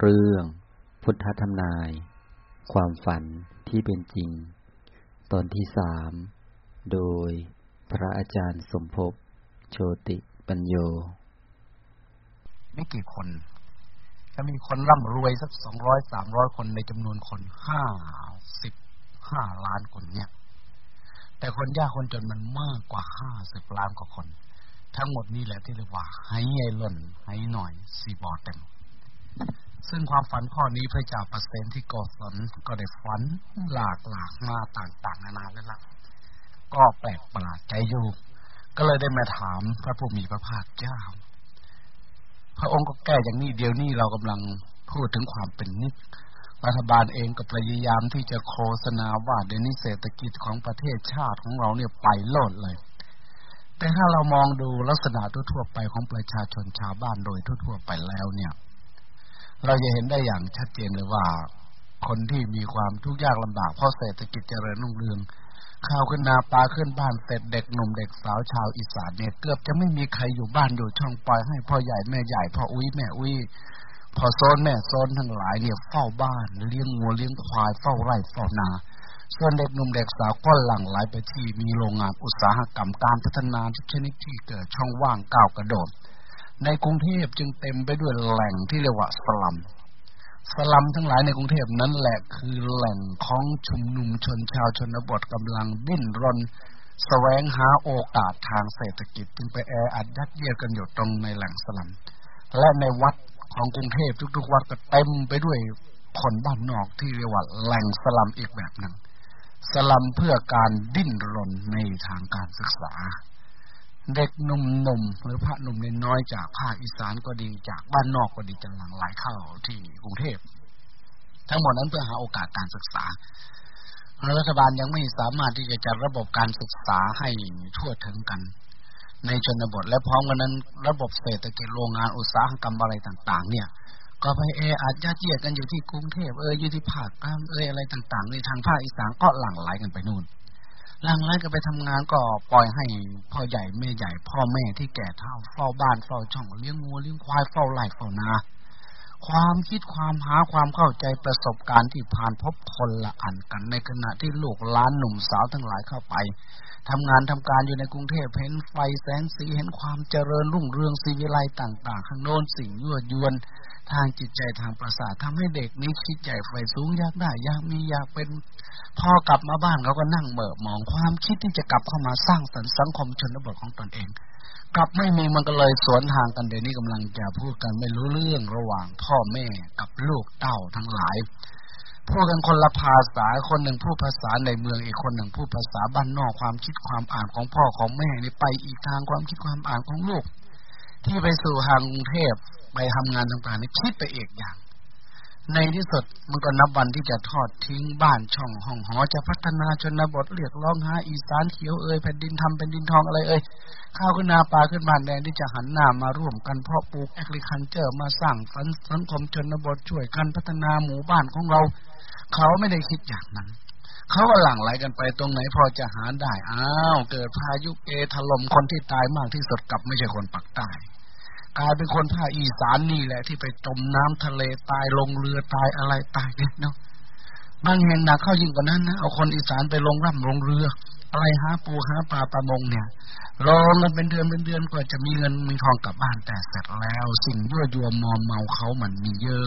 เรื่องพุทธธรรมนาย ความฝันที่เป็นจริง ตอนที่สามโดยพระอาจารย์สมภพโชติปัญโยไม่กี่คน จะมีคนร่ำรวยสักสองร้อยสามร้อยคนในจำนวนคนห้าสิบห้าล้านคนเนี่ย แต่คนยากคนจนมันมากกว่าห้าสิบล้านกว่าคน ทั้งหมดนี้แหละที่เรียกว่าให้ใหญ่ล่นให้หน่อยสีบอเต็ม ซึ่งความฝันข้อนี้พระเจ้าประเสนที่กอสนก็ได้ฝันหลากหลากมาต่างๆ นานาแล้วล่ะก็แปลกประหลาดใจอยู่ ก็เลยได้มาถามพระผู้มีพระภาคเจ้า พระองค์ก็แก้อย่างนี้เดียวนี้เรากำลังพูดถึงความเป็นนิจรัฐบาลเองก็พยายามที่จะโฆษณาว่าเดนี้เศรษฐกิจของประเทศชาติของเราเนี่ยไปโลดเลย แต่ถ้าเรามองดูลักษณะทั่วๆไปของประชาชนชาวบ้านโดยทั่วๆไปแล้วเนี่ย เราจะเห็นได้อย่างชัดเจนเลยว่า คนที่มีความทุกข์ยากลำบากเพราะเศรษฐกิจเจริญรุ่งเรืองข้าวขึ้นนาปลาขึ้นบ้านเสร็จเด็กหนุ่มเด็กสาวชาวอีสานเนี่ยเกือบจะไม่มีใครอยู่บ้านอยู่ช่องปล่อยให้พ่อใหญ่แม่ใหญ่พ่ออุ้ยแม่อุ้ยพอโซนแม่โซนทั้งหลายเนี่ยเฝ้าบ้านเลี้ยงงัวเลี้ยงควายเฝ้าไร่เฝ้านา ส่วนเด็กหนุ่มเด็กสาวก็หลั่งไหลไปที่มีโรงงานอุตสาหกรรมการพัฒนาทุกชนิดที่เกิดช่องว่างก้าวกระโดด ในกรุงเทพจึงเต็มไปด้วยแหล่งที่เรียกว่าสลัม สลัมทั้งหลายในกรุงเทพนั้นแหละคือแหล่งของชุมนุมชนชาวชนบทกำลังดิ้นรนแสวงหาโอกาสทางเศรษฐกิจ จึงไปแออัดยัดเยียดกันอยู่ตรงในแหล่งสลัม และในวัดของกรุงเทพทุกๆวัดก็เต็มไปด้วยคนบ้านนอกที่เรียกว่าแหล่งสลัมอีกแบบหนึ่งสลัมเพื่อการดิ้นรนในทางการศึกษา เด็กหนุ่มๆหรือพระหนุ่มเนน้อยจากภาคอีสานก็ดีจากบ้านนอกก็ดีจะหลั่งไหลเข้าที่กรุงเทพทั้งหมดนั้นเพื่อหาโอกาสการศึกษารัฐบาลยังไม่สามารถที่จะจัดระบบการศึกษาให้ทั่วถึงกัน ในชนบทและพร้อมกันนั้น ระบบเศรษฐกิจโรงงานอุตสาหกรรมอะไรต่าง ๆ เนี่ย ก็ไปเออาจจะเจียดกันอยู่ที่กรุงเทพเอออยู่ที่ภาคกลางเอออะไรต่าง ๆ ในทางภาคอีสานก็หลั่งไหลกันไปนู่น หลังไล่ก็ไปทำงานก็ปล่อยให้พ่อใหญ่แม่ใหญ่ พ่อแม่ที่แก่เฒ่าเฝ้าบ้านเฝ้าช่องเลี้ยงงูเลี้ยงควายเฝ้าไร่เฝ้านา ความคิดความหาความเข้าใจประสบการณ์ที่ผ่านพบคนละอันกันในขณะที่ลูกล้านหนุ่มสาวทั้งหลายเข้าไปทำงานทำการอยู่ในกรุงเทพเห็นไฟแสงสีเห็นความเจริญรุ่งเรืองสีวิไลต่าง ๆ ข้างโน้นสิ่งยั่วยวน ทางจิตใจทางประสาททำให้เด็กนี้คิดใหญ่ไฟสูงอยากได้อยากมีอยากเป็นพอกลับมาบ้านเขาก็นั่งเบิกมองความคิดที่จะกลับเข้ามาสร้างสรรค์สังคมชนบทของตนเอง กลับไม่มีมันก็เลยสวนทางกันเดี๋ยวนี้กำลังจะพูดกันไม่รู้เรื่องระหว่างพ่อแม่กับลูกเต้าทั้งหลายพูดกันคนละภาษาคนหนึ่งพูดภาษาในเมืองอีกคนหนึ่งพูดภาษาบ้านนอกความคิดความอ่านของพ่อของแม่นี่ไปอีกทางความคิดความอ่านของลูก ที่ไปสู่ทางกรุงเทพ ไปทำงานต่างๆนี่คิดไปเอกอย่าง ในที่สุดมันก็นับวันที่จะทอดทิ้งบ้านช่องห้องหอจะพัฒนาชนบทเรียกร้องหาอีสานเขียวเอ่ยแผ่นดินทำแผ่นดินทองอะไรเอ่ยข้าวขึ้นนาปลาขึ้นบ้านแดงที่จะหันหน้ามาร่วมกันเพาะปลูกแอคริคันเจอร์มาสร้างฝันสังคมชนบทช่วยกันพัฒนาหมู่บ้านของเรา เขาไม่ได้คิดอย่างนั้นเขาก็หลั่งไหลกันไปตรงไหนพอจะหาได้ อ้าว เกิดพายุเอถล่มคนที่ตายมากที่สุดกับไม่ใช่คนปักใต้ กลายเป็นคนภาคอีสานนี่แหละ ที่ไปจมน้ำทะเลตายลงเรือตายอะไรตายเนี่ยเนาะบางแห่งหนักเข้ายิ่งกว่านั้นนะเอาคนอีสานไปลงร่ำลงเรือ อะไรหาปูหาปลาประมงเนี่ยรอเงินเป็นเดือนเป็นเดือนกว่าจะมีเงินมีทองกลับบ้านแต่เสร็จแล้ว สิ่งยั่วยวนมอมเมาเขามันมีเยอะ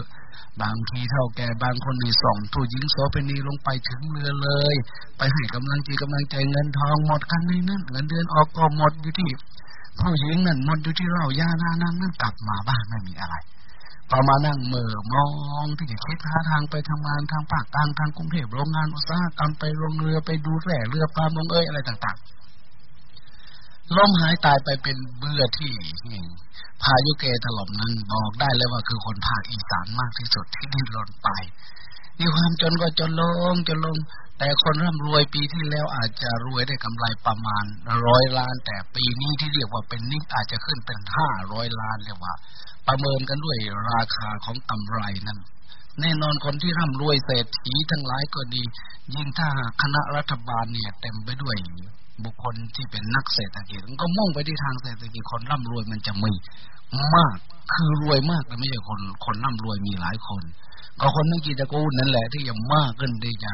บางทีเท่าแก่บางคนมีส่งถูหญิงโสเภณีลงไปถึงเรือเลย ไปให้กำลังใจกำลังใจเงินทองหมดกันในนั้นเงินเดือนออกก็หมดอยู่ที่ ผู้หญิงนั่นหมดอยู่ที่เรายานานั้นนั่นกลับมาบ้านไม่มีอะไรพอมานั่งเมื่อมองที่จะคิดหาทางไปทำงานทางภาคกลางทางกรุงเทพโรงงานอุตสาหกรรมไปโรงเรือไปดูแร่เรือปลามงเอ้ยอะไรต่างๆล้มหายตายไปเป็นเบื่อที่พายุเกถล่มนั้นบอกได้เลยว่าคือคนภาคอีสานมากที่สุดที่ดิ้นรนไปมีความจนก็จนลงจนลง แต่คนร่ำรวยปีที่แล้วอาจจะรวยได้กำไรประมาณร้อยล้าน แต่ปีนี้ที่เรียกว่าเป็นนิดอาจจะขึ้นเป็นห้าร้อยล้านเรียกว่า ประเมินกันด้วยราคาของกำไรนั้นแน่นอนคนที่ร่ำรวยเศรษฐีทั้งหลายก็ดี ยิ่งถ้าคณะรัฐบาลเนี่ย เต็มไปด้วยบุคคลที่เป็นนักเศรษฐกิจก็มุ่งไปที่ทางเศรษฐกิจคนร่ำรวยมันจะมีมาก คือรวยมากแต่ไม่ใช่คนคนร่ำรวยมีหลายคน ก็คนนึกกีตะกูลนั่นแหละที่ยังมากขึ้นได้จะ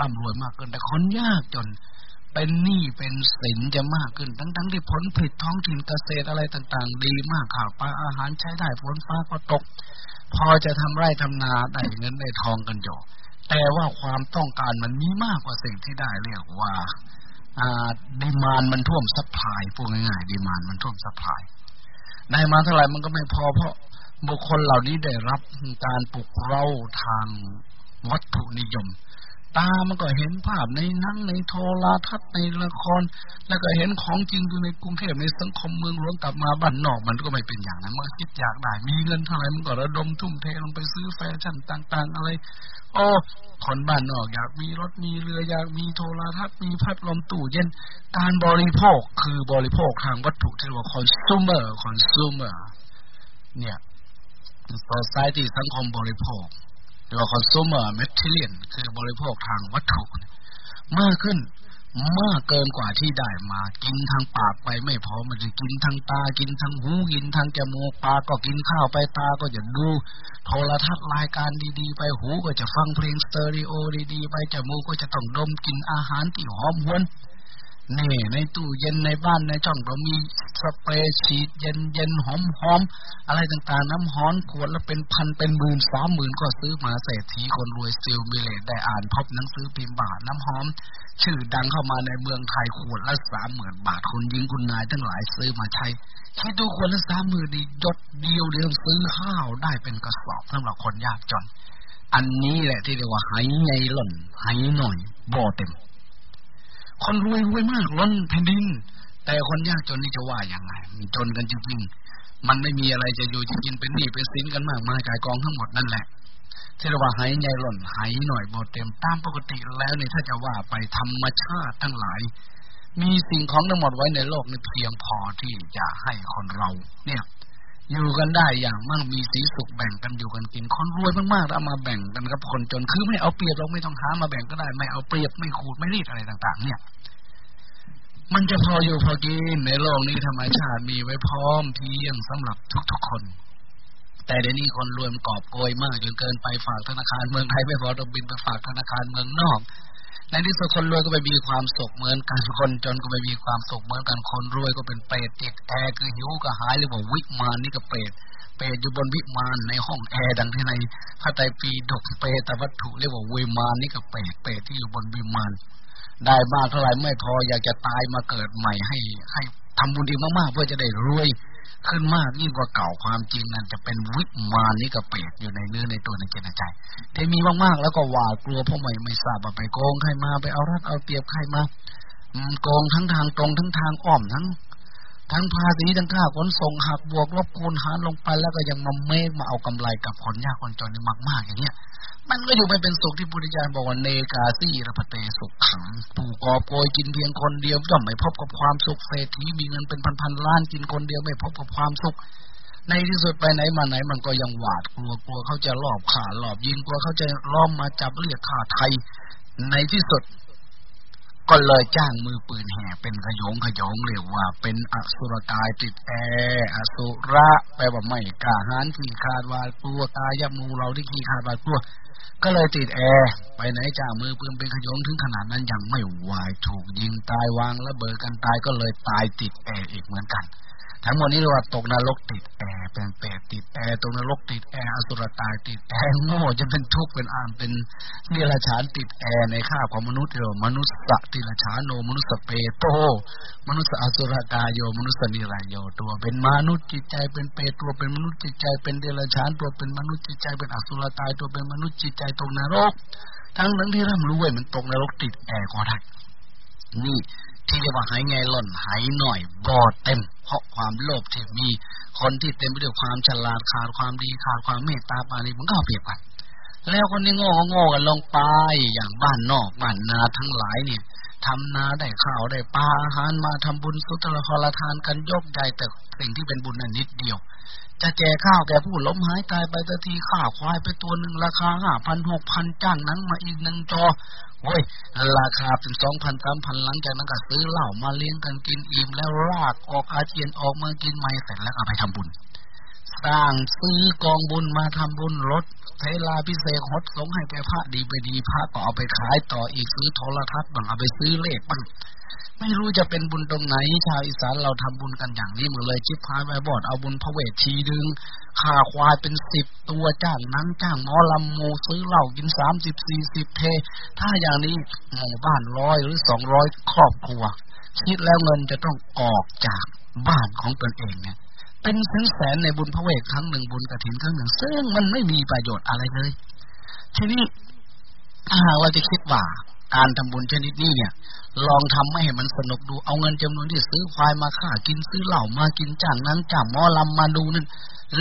ร่ำรวยมากขึ้น แต่คนยากจน เป็นหนี้เป็นสินจะมากขึ้น ทั้งๆทั้งที่ผลผลิตท้องถิ่นเกษตรอะไรต่าง ๆ ดีมากข้าวปลาอาหารใช้ได้ฝนฟ้าก็ตก พอจะทำไร่ทำนาได้เงินได้ทองกันอยู่แต่ว่าความต้องการมันมีมากกว่าสิ่งที่ได้เรียกว่า demand มันท่วม supply พูดง่ายๆ demand มันท่วม supplyได้มาเท่าไหร่มันก็ไม่พอเพราะบุคคลเหล่านี้ได้รับการปลุกเร้าทางวัตถุนิยม ตามันก็เห็นภาพในนั่งในโทรทัศน์ในละคร แล้วก็เห็นของจริงอยู่ในกรุงเทพในสังคมเมืองหลวงกลับมาบ้านนอกมันก็ไม่เป็นอย่างนั้นมันคิดอยากได้มีเงินเท่าไหร่มันก็ระดมทุ่มเทลงไปซื้อแฟชั่นต่าง ๆ อะไรโอ้คนบ้านนอกอยากมีรถมีเรืออยากมีโทรทัศน์มีพัดลมตู้เย็นการบริโภคคือบริโภคทางวัตถุที่เรียกว่า consumer consumer เนี่ย society สังคมบริโภค หรือว่า consumer material คือบริโภคทางวัตถุ มากขึ้นมากเกินกว่าที่ได้มา กินทางปากไปไม่พอมันจะกินทางตา กินทางหูกินทางจมูกปากก็กินข้าวไปตาก็จะดู โทรทัศน์รายการดีๆ ไปหูก็จะฟังเพลงสเตอริโอดีๆ ไปจมูกก็จะต้องดมกินอาหารที่หอมหวน นี่ในตู้เย็นในบ้านในช่องเรามีสเปรย์ฉีดเย็นเย็นหอมหอมอะไรต่างๆ น้ำหอนขวดละเป็นพันเป็นหมื่นสามหมื่นก็ซื้อมาเศรษฐีคนรวยซิลมิเลตได้อ่านพบหนังสือพิมพ์บาทน้ำหอม ชื่อดังเข้ามาในเมืองไทยขวดละสามหมื่นบาทคนยิงคุณนายทั้งหลายซื้อมาใช้คิดดูขวดละสามหมื่นดียดเดียวเดียวซื้อข้าวได้เป็นกระสอบสำหรับคนยากจนอันนี้แหละที่เรียกว่าหายใหญ่หล่นหายหน่อยบ่อเต็ม คนรวยรวยมากล้นแผ่นดิน แต่คนยากจนนี่จะว่าอย่างไรจนกันจริงๆมันไม่มีอะไรจะอยู่จะกินเป็นหนี้เป็นสินกันมากมายกายกองทั้งหมดนั่นแหละที่เราว่าหายใหญ่หล่นหายหน่อยบดเต็มตามปกติแล้วนี่ถ้าจะว่าไปธรรมชาติทั้งหลาย มีสิ่งของทั้งหมดไว้ในโลกนี้เพียงพอที่จะให้คนเรา เนี่ย อยู่กันได้อย่างมั่งมีสีสุขแบ่งกันอยู่กันกินคนรวยมากๆแล้วมาแบ่งกันกับคนจนคือไม่เอาเปรียบเราไม่ต้องหามาแบ่งก็ได้ ไม่เอาเปรียบไม่ขูดไม่รีดอะไรต่าง ๆ เนี่ย มันจะพออยู่พอกินในโลกนี้ธรรมชาติมีไว้พร้อมเพียงสำหรับทุก ๆ คน แต่เดี๋ยวนี้คนรวยมันกอบโกยมากจนเกินไปฝากธนาคารเมืองไทยไม่พอต้องบินไปฝากธนาคารเมืองนอก ในที่สุดคนรวยก็ไปมีความสุขเหมือนกันคนจนก็ไปมีความสุขเหมือนกันคนรวยก็เป็นเปรตติดแอร์คือหิวก็หายหรือว่าวิมานนี่ก็เปรตเปรตอยู่บนวิมานในห้องแอร์ดังที่ในพระไตรปิฎกเปรตวัตถุเรียกว่าวิมานนี่ก็เปรตเปรตที่อยู่บนวิมานได้มากเท่าไหร่ไม่พออยากจะตายมาเกิดใหม่ให้ให้ทำบุญดีมากๆเพื่อจะได้รวย ขึ้นมากยิ่งกว่าเก่าความจริงนั่นจะเป็นวิมานนี้ก็เปรตอยู่ในเนื้อในตัวในจิตในใจที่มีมากๆ แล้วก็หวาดกลัวเพราะไม่ไม่ทราบว่าไปโกงใครมาไปเอารัดเอาเปรียบใครมาโกงทั้งทางตรงทั้งทางอ้อมทั้ง ทั้งภาษีทั้งค่าขนส่งหักบวกลบคูณหารลงไปแล้วก็ยังมาเมกมาเอากำไรกับคนยากคนจนนี่มาก ๆ อย่างเงี้ยมันก็อยู่ไม่เป็นสุขที่พุทธิยานบอกว่าเนกาซีระพเตสุขขังผู้กอบโกยกินเพียงคนเดียวย่อมไม่พบกับความสุขเศรษฐีมีเงินเป็นพันๆล้านกินคนเดียวไม่พบกับความสุข ในที่สุดไปไหนมาไหน มันก็ยังหวาดกลัวกลัวเขาจะลอบขาลอบยิงกลัวเขาจะล้อมมาจับเรียกข่าไทย ในที่สุด ก็เลยจ้างมือปืนแห่เป็นขยงขยงเรียกว่า เป็นอสุรกายติดแอร์อสุระแปลว่าไม่กล้าหาญขี้ขลาดหวาดกลัวตายหมู่เราที่ขี้ขลาดหวาดกลัวก็เลยติดแอร์ไปไหนจ้างมือปืนเป็นขยงถึงขนาดนั้นยังไม่วายถูกยิงตายวางระเบิดกันตายก็เลยตายติดแอร์อีกเหมือนกัน ทั้งหมดนี้เรียกว่าตกนรกติดแอร์เป็นเปรตติดแอร์ตกนรกติดแอร์อสุรกายติดแอร์โง่จะเป็นทุกข์เป็นอามเป็นเนรชานติดแอร์ในข้าของมนุษย์เรียกมนุษย์สติรชานโนมนุษย์เปโตมนุษย์อสุรกายโยมนุษย์นิรายโยตัวเป็นมนุษย์จิตใจเป็นเปรตตัวเป็นมนุษย์จิตใจเป็นเดรัจฉานตัวเป็นมนุษย์จิตใจเป็นอสุรกายตัวเป็นมนุษย์จิตใจตกนรก ทั้งนั้นที่ร่ำรวยมันตกนรกติดแอร์ก็ได้นี่ที่จะว่าหายไงหล่นหายหน่อยบอดเต็ม เพราะความโลภที่มีคนที่เต็มไปด้วยความฉลาดขาดความดีขาดความเมตตาปานีมันก็เปรียบกันแล้วคนนี้โง่ก็โง่กันลงไปอย่างบ้านนอกบ้านนาทั้งหลายเนี่ยทำนาได้ข้าวได้ปลาอาหารมาทำบุญสุตละครทานกันยกใหญ่แต่สิ่งที่เป็นบุญนั้นนิดเดียว จะแจกข้าวแกผู้ล้มหายตายไปตทีข้าควายไปตัวหนึ่งราคาห้าพันหกพันจ้างนั้นมาอีกหนึ่งจอ โอ้ย ราคาเป็นสองพันสามพันหลังจากนั้นก็ซื้อเหล้ามาเลี้ยงกันกินอิ่มแล้วรากออกอาเจียนออกมากินไม่เสร็จแล้วก็ไปทำบุญ สร้างซื้อกองบุญมาทำบุญรถเทลาพิเศษหดสงให้แก่พระดีไปดีพระก็เอาไปขายต่ออีกซื้อโทรทัศน์บ้างเอาไปซื้อเลขบ้างไม่รู้จะเป็นบุญตรงไหน ชาวอีสานเราทำบุญกันอย่างนี้หมดเลยจิบพายไปบอดเอาบุญพระเวทชีดึงข่าควายเป็นสิบตัวจ้างนังจ้างมอลำโมซื้อเหล้ากินสามสิบสี่สิบเท ถ้าอย่างนี้หมู่บ้านร้อยหรือสองร้อยครอบครัวคิดแล้วเงินจะต้องออกจากบ้านของตนเองเนี่ย เป็นแสนแสนในบุญพระเวทครั้งหนึ่งบุญกระถินครั้งหนึ่ง ซึ่งมันไม่มีประโยชน์อะไรเลย ทีนี้ถ้าว่าจะคิดว่าการทำบุญชนิดนี้เนี่ย ลองทำไม่ให้มันสนุกดูเอาเงินจำนวนที่ซื้อควายมาฆ่ากินซื้อเหล้ามากินจางนั้นจ้าหมอลำมาดูนั่น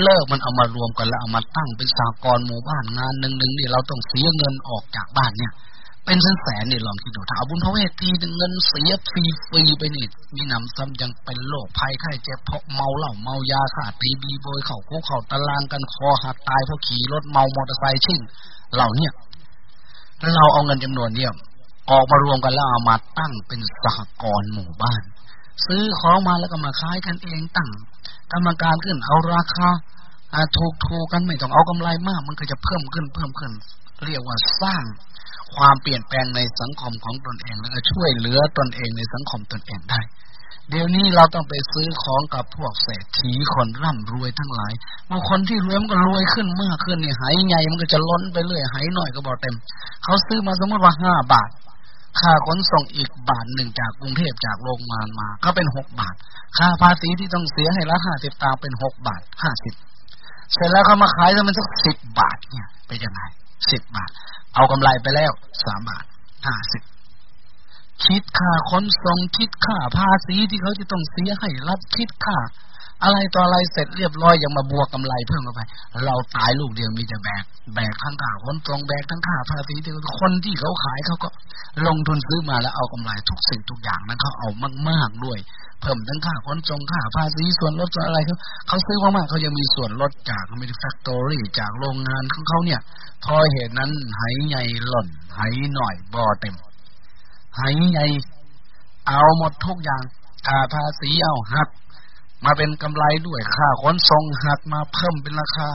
เลิกมันเอามารวมกันแล้วเอามาตั้งเป็นสากรหมู่บ้านงานหนึ่งหนึ่งนี่เราต้องเสียเงินออกจากบ้านเนี่ย เป็นแสนแสนนี่ยลองคิดดูถ้าเอาบุญพระเวททีเงินเสียฟรีฟรีไปนี่มีนำซ้ำยังเป็นโรคภัยไข้เจ็บเพราะเมาเหล้าเมายาขาดตีบีโบยเข่าคุกเข่าตะลางกันคอหักตายเพราะขี่รถเมามอเตอร์ไซค์ชิ่งเหล่านี้เราเอาเงินจำนวนเนี่ยออกมารวมกันแล้วเอามาตั้งเป็นสหกรณ์หมู่บ้าน ซื้อของมาแล้วก็มาขายกันเองตั้ง กรรมการขึ้นเอาราคาถูกถูกกันไม่ต้องเอากำไรมาก มันก็จะเพิ่มขึ้นเพิ่มขึ้น เรียกว่าสร้าง ความเปลี่ยนแปลงในสังคมของตนเองแล้วก็ช่วยเหลือตนเองในสังคมตนเองได้ เดี๋ยวนี้เราต้องไปซื้อของกับพวกเศรษฐีคนร่ำรวยทั้งหลายบางคนที่รวยมันก็รวยขึ้นมากขึ้นเนี่ยหายใหญ่มันก็จะล้นไปเรื่อยหายหน่อยก็บอกเต็ม เขาซื้อมาสมมติว่าห้าบาทค่าขนส่งอีกบาทหนึ่งจากกรุงเทพจากโรงงานมาก็เป็นหกบาท ค่าภาษีที่ต้องเสียให้รัฐห้าสิบตางเป็นหกบาทห้าสิบเสร็จแล้วเขามาขายแล้วมันสักสิบบาทเนี่ยไปยังไงสิบบาท เอากำไรไปแล้วสามบาทห้าสิบคิดค่าขนส่งคิดค่าภาษีที่เขาจะต้องเสียให้รัฐคิดค่า อะไรต่ออะไรเสร็จเรียบร้อยยังมาบวกกำไรเพิ่มเข้าไป เราตายลูกเดียวมีแต่แบก แบกทั้งค่าขนส่งแบกทั้งค่าภาษีที่คนที่เขาขายเขาก็ลงทุนซื้อมาแล้วเอากำไรทุกสิ่งทุกอย่างนั้นเขาเอามาก ๆด้วย เพิ่มทั้งค่าขนส่งค่าภาษีส่วนลดส่วนอะไรเขาเขาซื้อมากๆเขายังมีส่วนลดจากมินิแฟคทอรี่จากโรงงานของเขาเนี่ยพอเหตุนั้นหายใหญ่หล่นหายหน่อยบ่อเต็มหายใหญ่เอาหมดทุกอย่างค่าภาษีเอาหัก มาเป็นกำไรด้วยค่าขนส่งหักมาเพิ่มเป็นราคา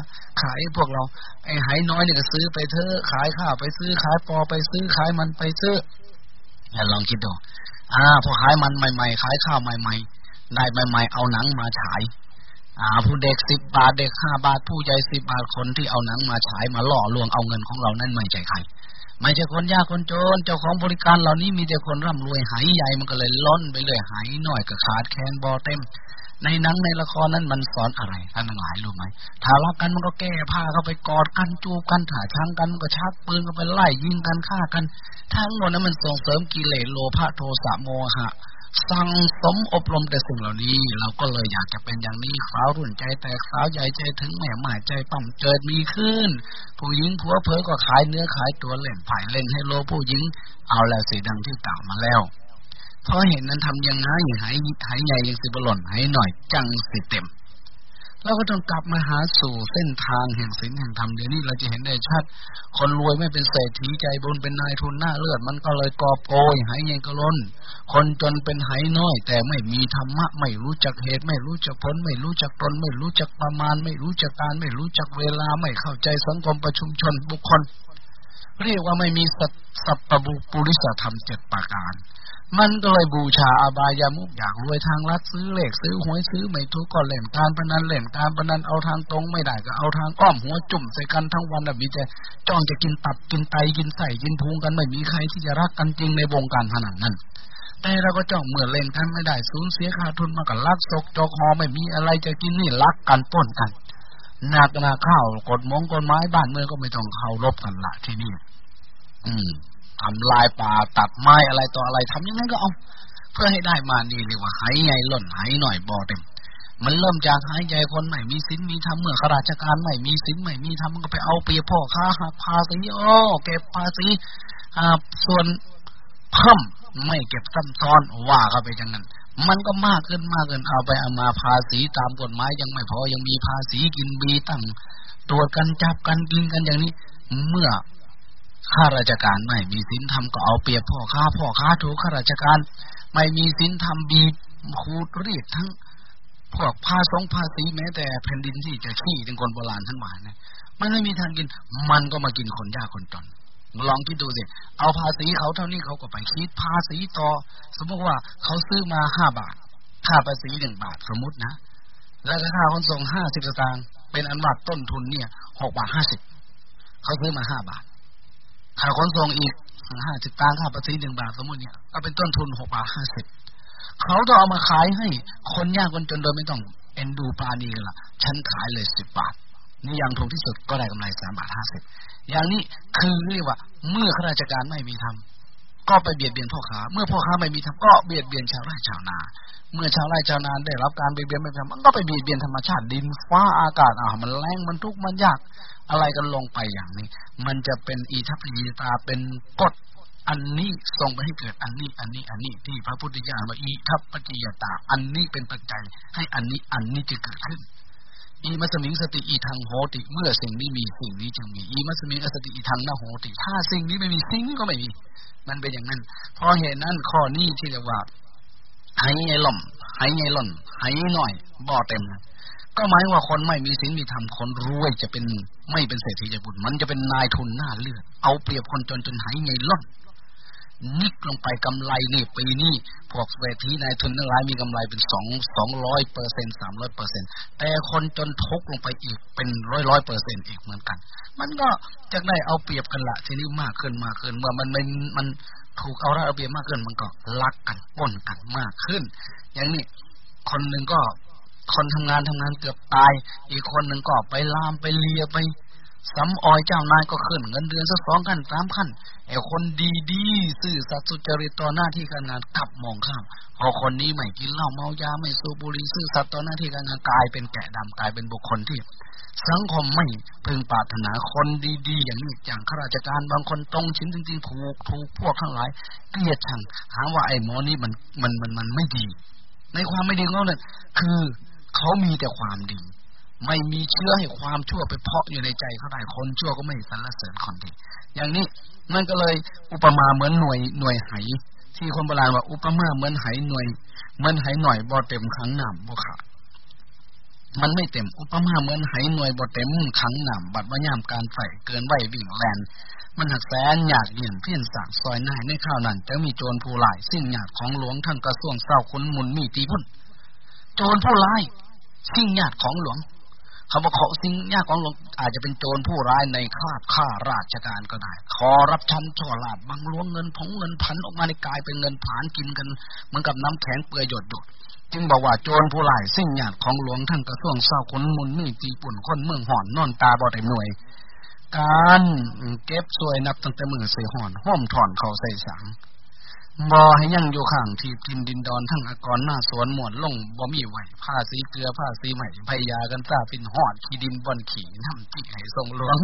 ขายพวกเรา ไอ้หายน้อยเนี่ยซื้อไปเถอะขายข้าวไปซื้อขายปอไปซื้อขายมันไปซื้ออย่าลองคิดดูอ่าพอขายมันใหม่ ๆ ขายข้าวใหม่ ๆ ได้ใหม่ ๆ เอาหนังมาฉายอ่าผู้เด็กสิบบาทเด็กห้าบาท ผู้ใหญ่สิบบาทคนที่เอาหนังมาฉายมาล่อลวงเอาเงินของเรานั่นไม่ใช่ใครไม่ใช่คนยากคนจน เจ้าของบริการเหล่านี้มีแต่คนร่ำรวยหายใหญ่มันก็เลยล้นไปเลยหายหน่อยก็ขาดแคลนบอเต็ม ในหนังในละครนั้นมันสอนอะไรท่านหลายรู้ไหมถ้ารักกันมันก็แก้ผ้าเข้าไปกอดกันจูบกันถ่าชังกันมันก็ชักปืนเข้าไปไล่ยิงกันฆ่ากัน ทั้งหมดนั้นมันส่งเสริมกิเลสโลภะโทสะโมหะสั่งสมอบรมแต่สิ่งเหล่านี้ เราก็เลยอยากจะเป็นอย่างนี้สาวรุ่นใจแตกสาวใหญ่ใจถึงแม่หมายใจปั่มเจิดมีขึ้น ผู้หญิงผัวเพอก็ขายเนื้อขายตัวเล่นไผ่เล่นให้โลผู้หญิง เอาแล้วสีดังที่ต่างมาแล้ว เพราะเห็นนั้นทำยังไงหายหายใหญ่ยังสิบหล่นหายหน่อยจังสิเต็มเราก็ต้องกลับมาหาสู่เส้นทางแห่งศีลแห่งธรรมเดี๋ยวนี้เราจะเห็นได้ชัด คนรวยไม่เป็นเศรษฐีใจบุญเป็นนายทุนหน้าเลือด มันก็เลยกอบโกยหายเงินก็ล้น คนจนเป็นหายน้อย แต่ไม่มีธรรมะไม่รู้จักเหตุ ไม่รู้จักผล ไม่รู้จักตน ไม่รู้จักประมาณ ไม่รู้จักการ ไม่รู้จักเวลาไม่เข้าใจสังคมประชุมชนบุคคล เรียกว่าไม่มีสัพพบุปุริสธรรมเจ็ดประการ มันก็เลยบูชาอาบายามุกอยากรวยทางลัดซื้อเหลขซื้อหวยซื้อไม่ทุกก็เล่นการพนันเล่นการพนันเอาทางตรงไม่ได้ก็เอาทางอ้อมหัวจุ่มใส่กันทั้งวันแบบมีแต่จ้องจะกินตับกินไตกินไส้กินพุงกันไม่มีใครที่จะรักกันจริงในวงการพนันนั้นแต่เราก็จ้องเมื่อเล่นกันไม่ได้สูญเสียขาดทุนมากับลักศกจกหอไม่มีอะไรจะกินนี่รักกันป้นกันหนักหนาข้าวกดมงกฎไม้บ้านเมืองก็ไม่ต้องเคารพกันละที่นี่อืม ทำลายป่าตัดไม้อะไรต่ออะไรทำยังไงก็เอา เพื่อให้ได้มานี่เรียกว่าหายใหญ่หล่นหายหน่อยบ่อเต็มมันเริ่มจากหายใจคนไม่มีสินมีธรรมเมื่อข้าราชการไม่มีสินไม่มีธรรมมันก็ไปเอาเปียพ่อค้าหักภาษีโอ้เก็บภาษีอ่าส่วนเพิ่มไม่เก็บซ้ำซ้อนว่าเข้าไปจังนั้น มันก็มากขึ้นมากขึ้นเอาไปเอามาภาษีตามกฎหมายยังไม่พอยังมีภาษีกินบีตั้งตรวจกันจับกันกินกันอย่างนี้ เมื่อ ข้าราชการไม่มีสินธรรมก็เอาเปรียบพ่อค้าพ่อค้าถูกข้าราชการ ไม่มีสินธรรมบีบขูดรีดทั้ง พวกภาสงภาษีแม้แต่แผ่นดินที่จะขี้ถึงคนโบราณทั้งหลายนะมันไม่มีทางกิน มันก็มากินคนยากคนจนลองคิดดูสิ เอาภาษีเขาเท่านี้เขาก็ไปคิดภาษีต่อ สมมติว่าเขาซื้อมาห้าบาท ค่าภาษีหนึ่งบาทสมมตินะ แล้วก็ค่าขนส่งห้าสิบสตางค์เป็นอันว่าต้นทุนเนี่ยหกบาทห้าสิบเขาซื้อมาห้าบาท ค่าขนส่งอีกห้าสิบตังค่าภาษีหนึ่งบาทสมมติเนี่ยก็เป็นต้นทุนหกบาทห้าสิบเขาต้องเอามาขายให้คนยากคนจนโดยไม่ต้องเอ็นดูปานีกันละฉันขายเลยสิบบาท นี่ยังถูกที่สุดก็ได้กำไรสามบาทห้าสิบอย่างนี้คือเรียกว่า เมื่อข้าราชการไม่มีทำก็ไปเบียดเบียนพ่อค้าเมื่อพ่อค้าไม่มีทำก็เบียดเบียนชาวไร่ชาวนา เมื่อชาวไร่ชาวนาได้รับการเบียดเบียนไม่ทำมันก็ไปเบียดเบียนธรรมชาติดินฟ้าอากาศอะมันแรงมันทุกข์มันยาก อะไรกันลงไปอย่างนี้ มันจะเป็นอีทัพยีตาเป็นกฎอันนี้ส่งไปให้เกิดอันนี้ อันนี้ อันนี้ที่พระพุทธเจ้าว่าอีทัพปฏิยตา อันนี้เป็นปัจจัย ให้อันนี้อันนี้จะเกิดขึ้น อีมัสมิงสติอีทางโหติ เมื่อสิ่งนี้มีสิ่งนี้จึงมี อีมัสมิงอสติอีทางนาโหติ ถ้าสิ่งนี้ไม่มีสิ่งก็ไม่มี มันเป็นอย่างนั้น เพราะเหตุนั้นข้อนี้ที่เรียกว่าหายไงล่มหายไงล่นหายหน่อยบ่อเต็ม ก็หมายว่าคนไม่มีศีลมีธรรมคนรวยจะเป็นไม่เป็นเศรษฐีใจบุญมันจะเป็นนายทุนหน้าเลือด เอาเปรียบคนจนจนหายไงล่นนิกลงไปกำไรนี่ปีนี้พวกเวทีนายทุนทั้งหลายมีกำไรเป็นสองสองร้อยเปอร์เซ็นสามร้อยเปอร์เซ็นแต่คนจนทกลงไปอีกเป็นร้อยร้อยเปอร์เซ็นอีกเหมือนกัน มันก็จะได้เอาเปรียบกันละทีนี้มากขึ้นมากขึ้นเมื่อมันมันมันถูกเอาระเอาเปรียบมากขึ้นมันก็ลักกันป้นกันมากขึ้น อย่างนี้คนหนึ่งก็ คนทำงานทำงานเกือบตาย อีกคนหนึ่งก็ไปลามไปเลียไปสำออยเจ้านายก็ขึ้นเงินเดือนสักสองขั้นสามขั้นไอ้คนดีๆซื่อสัตย์สุจริตต่อหน้าที่การงานขับมองข้ามพอคนนี้ไม่กินเหล้าเมายาไม่สูบบุหรี่ซื่อสัตย์ต่อหน้าที่การงานกลายเป็นแกะดำกลายเป็นบุคคลที่ สังคมไม่พึงปรารถนาคนดีๆ อย่างนี้อย่างข้าราชการบางคนตรงชิ้นจริงๆถูกถูกพวกทั้งหลายเกลียดชังหาว่าไอ้หมอนี่มันมันมันมันไม่ดี ในความไม่ดีของเขาเนี่ยคือ เขามีแต่ความดี ไม่มีเชื้อให้ความชั่วไปเพาะอยู่ในใจเขาได้คนชั่วก็ไม่สรรเสริญคนดี อย่างนี้มันก็เลยอุปมาเหมือนหน่วยหน่วยไหที่คนโบราณว่าอุปมาเหมือนไหหน่วยเหมือนไหหน่อยบ่เต็มขังหนามบ่ขาดมันไม่เต็มอุปมาเหมือนไหหน่วยบ่เต็มขังหนามบัดว่ายามการใส่เกินไหววิ่งแลนมันหักแสนหยาดเหี่ยนเพี้ยนสางซอยหน้าในข้าวนั้นจะมีโจรผู้ลายสิ้นหยาดของหลวงท่านกระทรวงเศร้าคุณมุนมีตีพุ่น โจรผู้ลาย สิ้นหยาดของหลวงคำว่าขอสิ่งยากของหลวงอาจจะเป็นโจรผู้ร้ายในคาบข้าราชการก็ได้ ขอรับชั้นช่อลาดบังล้วงเงินผงเงินพันออกมาในกายเป็นเงินผานกินกัน เหมือนกับน้ำแข็งเปื่อยหยดหยดจึงบอกว่าโจรผู้ร้ายสิ่งญาติของหลวงท่านกระทรวงเศร้าคนมุนมีตีปุ่นคนเมืองห่อนนอนตาบอดหน่วย การเก็บสวยนับตั้งแต่มือเสียห่อนห้อมถอนเขาใส่สัง บอให้ยังอยู่ข้างทีทินดินดอนทั้งอากรหน้าสวนหมวนลงบ่มีไหวผ้าสีเกลือผ้าสีใหม่พยากันซาฟินหอดขี้ดินบอนขี่น้ำที่ให้ทรงหลวง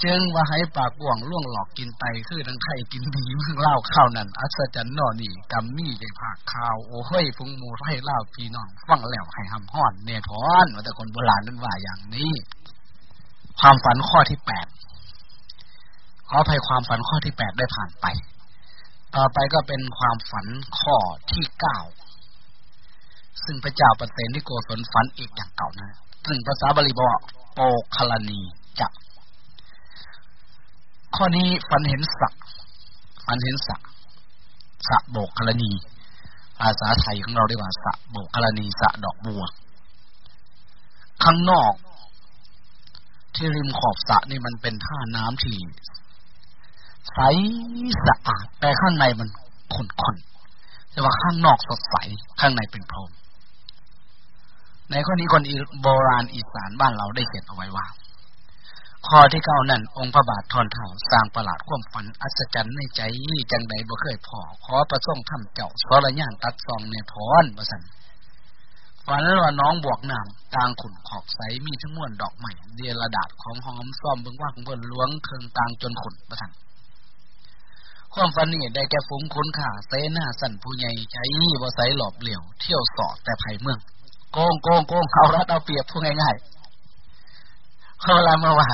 เจึงว่าให้ปากบ่วงล่วงหลอกกินไตคือทั้งไข่กินดีเมื่อเล่าข้าวนั่นอัศจรรย์นอนี่กำมี่ใจผักข้าวโอ้เฮ้ยฟุงมูไร่เล่าพี่น้องฟังแล้วให้หำห่อนเนทอนว่าแต่คนโบราณนั้นว่าอย่างนี้ ความฝันข้อที่แปดขออภัยความฝันข้อที่แปดได้ผ่านไป ต่อไปก็เป็นความฝันข้อที่เก้าซึ่งพระเจ้าปเสนที่โกศลฝันอีกอย่างเก่านะซึ่งภาษาบาลีบอกโปคลนีจะข้อนี้ฝันเห็นสักฝันเห็นสักสะโบกคลนีภาษาไทยของเราเรียกว่าสะโบกคลนีสะดอกบัว ข้างนอก ที่ริมขอบสะนี่มันเป็นท่าน้ำที่ ใสสะอาด แต่ข้างในมันขุ่นๆแต่ว่าข้างนอกสดใส ข้างในเป็นพรมในข้อนี้คนโบราณอีสานบ้านเราได้เขียนเอาไว้ว่า ข้อที่เก้านั่น องค์พระบาททอนเท่าสร้างประหลาดความฝัน อัศจรรย์ในใจจังใดบ่เคยพอ ขอประสงทำเจ้าสรญานตัดซองในพรประสันฝันว่าน้องบวกน้ำกลางขุนขอบใสมีทั้งมวลดอกใหม่เดียระดาษของหอมซ่อมเบื้องว่างบนล้วงเคิงตางจนขุนประสัน ความฝันนี่ได้แก่ฝูงคนขาเซน้าสันผู้ใหญ่ใจบ่ใสหลอบเหลี่ยว เที่ยวสอดแต่ไผ่เมืองโกงโกงโกงเอารัดเอาเปรียบผู้ง่ายๆเขาลามาว่า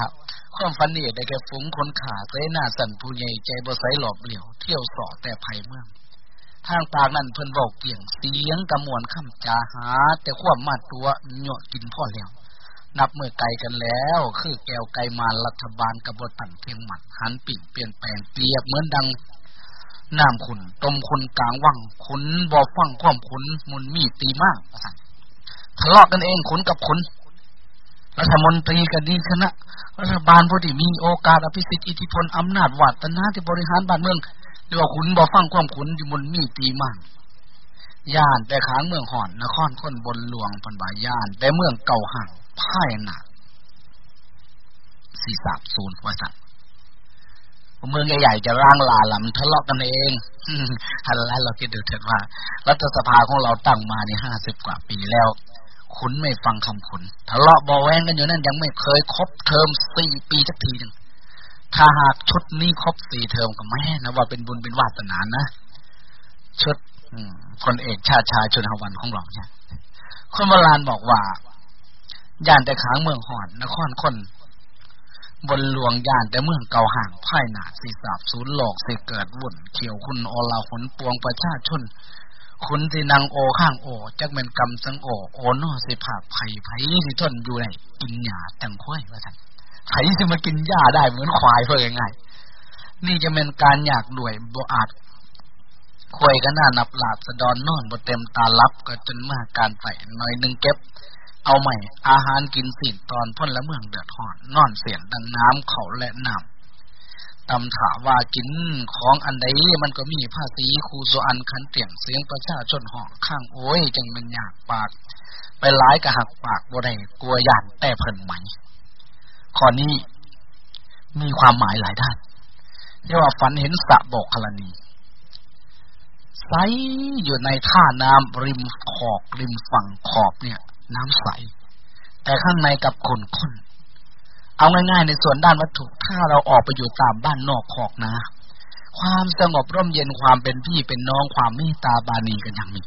ความฝันนี่ได้แก่ฝูงคนขาเซน้าสันผู้ใหญ่ใจบ่ใสหลอบเหลี่ยว เที่ยวสอดแต่ไผ่เมืองทางปากนั่นเพิ่นบอกเกี่ยงเสียงกระมวลคำจาหา แต่ความมาตัวเหยอกินพ่อแล้ว นับเมื่อไกลกันแล้ว คือแก้วไกลมารัฐบาลกบฏตันเทียงหมัดหันปีเปลี่ยนแปลงเปรียบเหมือนดังน้ำขุนต้มขุนกลางวังขุนบ่อฟังความขุนมุนมีตีมากทะเลาะกันเองขุนกับขุนรัฐมนตรีกันดีคณะรัฐบาลผู้ที่มีโอกาสอภิสิทธิ์อิทธิพลอำนาจวัฒนาที่บริหารบ้านเมืองเรียกว่าขุนบ่ฟังความขุนที่มุนมีตีมากย่านแต่ขางเมืองห่อนนครคนบนหลวงพันบาย่าน แต่เมืองเก่าห่าง พ่ายหนักสี่สามศูนย์ว่าสัตเมืองใหญ่ๆจะร่างลาลำทะเลาะกันเองฮันแล้วเราคิดดูเถิดว่า รัฐสภาของเราตั้งมาในห้าสิบกว่าปีแล้วขุนไม่ฟังคำขุนทะเลาะบอแวงกันอยู่นั่นยังไม่เคยครบเทอมสี่ปีสักทีหนึ่งถ้าหากชุดนี้ครบสี่เทอมก็แม่นะว่าเป็นบุญเป็นวาสนานะชุดคนเอกชาติชายชนหวันของเราเนี่ยคนโบราณบอกว่า ย่านแต่ขางเมืองหอดนครคน บนหลวงย่านแต่เมืองเก่าห่างพ่ายหนาสีสาบศูนย์หลอกสิเกิดวุ่นเขียวคุณอลาขนปวงประชาชนคุณที่นางโอข้างโอจักเป็นกำสังโอโอนอสิผาไผ่ไผ่ที่ทนอยู่ในกินหญ้าจังค่อยว่าท่านไผ่จะมากินหญ้าได้เหมือนควายเพื่อไงนี่จะเป็นการอยากด้วยบ่อาจควยกันหน้านับหลาดสะดอนนอนบ่เต็มตาลับก็จนมากการไปหน่อยหนึ่งเก็บ เอาใหม่ อาหารกินสิ่ตอนพ่นละเมืองเดือดหอนนอนเสียนดังน้ำเขาและน้ำตำถาว่ากินของอันใดมันก็มีภาษีคูโซอันคันเตียงเสียงประชาชนหองข้างโอ้ยจังมันอยากปาก ไปหลายกะหักปากบ่ได้กลัวย่านแต่เพิ่นไหมข้อนี้มีความหมายหลายด้านเรียกว่าฝันเห็นสะบอกคลนีใสอยู่ในท่าน้ำริมขอบริมฝั่งขอบเนี่ย น้ำใส แต่ข้างในกับขนข้น เอาง่ายๆในส่วนด้านวัตถุถ้าเราออกไปอยู่ตามบ้านนอกขอกนะ ความสงบร่มเย็นความเป็นพี่เป็นน้องความเมตตาบานีกันอย่างมี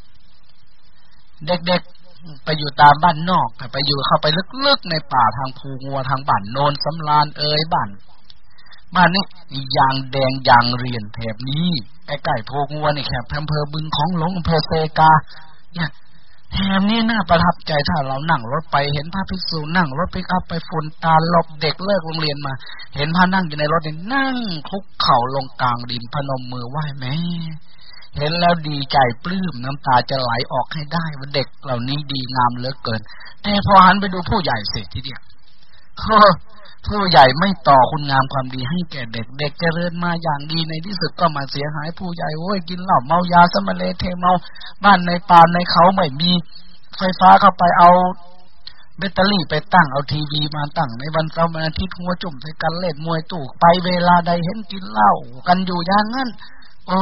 เด็กๆไปอยู่ตามบ้านนอกแต่ไปอยู่เข้าไปลึกๆในป่าทางภูงัวทางบ้านโนนสำรานเอ่ยบ้านบ้านนี้ยางแดงยางเรียนแถบนี้ใกล้ๆโพงัวนี่แคบอำเภอบึงของหลงอำเภอเซกา เนี่ย แถมนี้น่าประทับใจถ้าเรานั่งรถไปเห็นพระภิกษุนั่งรถไปอัพไปฝุ่นตาหลบเด็กเลิกโรงเรียนมา เห็นพระนั่งอยู่ในรถนี่นั่งคุกเข่าลงกลางดินพนมมือไหว้แม่เห็นแล้วดีใจปลื้มน้ำตาจะไหลออกให้ได้ว่าเด็กเหล่านี้ดีงามเหลือเกิน แต่พอหันไปดูผู้ใหญ่เสร็จทีเดียว ผู้ใหญ่ไม่ต่อคุณงามความดีให้แก่เด็ก เด็กเจริญมาอย่างดีในที่สุดก็มาเสียหายผู้ใหญ่โอ้ยกินเหล้าเมายาสมเลเทเมาบ้านในป่าในเขาไม่มีไฟฟ้าเข้าไปเอาแบตเตอรี่ไปตั้งเอาทีวีมาตั้งในวันเสาร์วันอาทิตย์หัวจุ่มใส่กันเล่นมวยตู่ไปเวลาใดเห็นกินเหล้ากันอยู่อย่างนั้นโอ้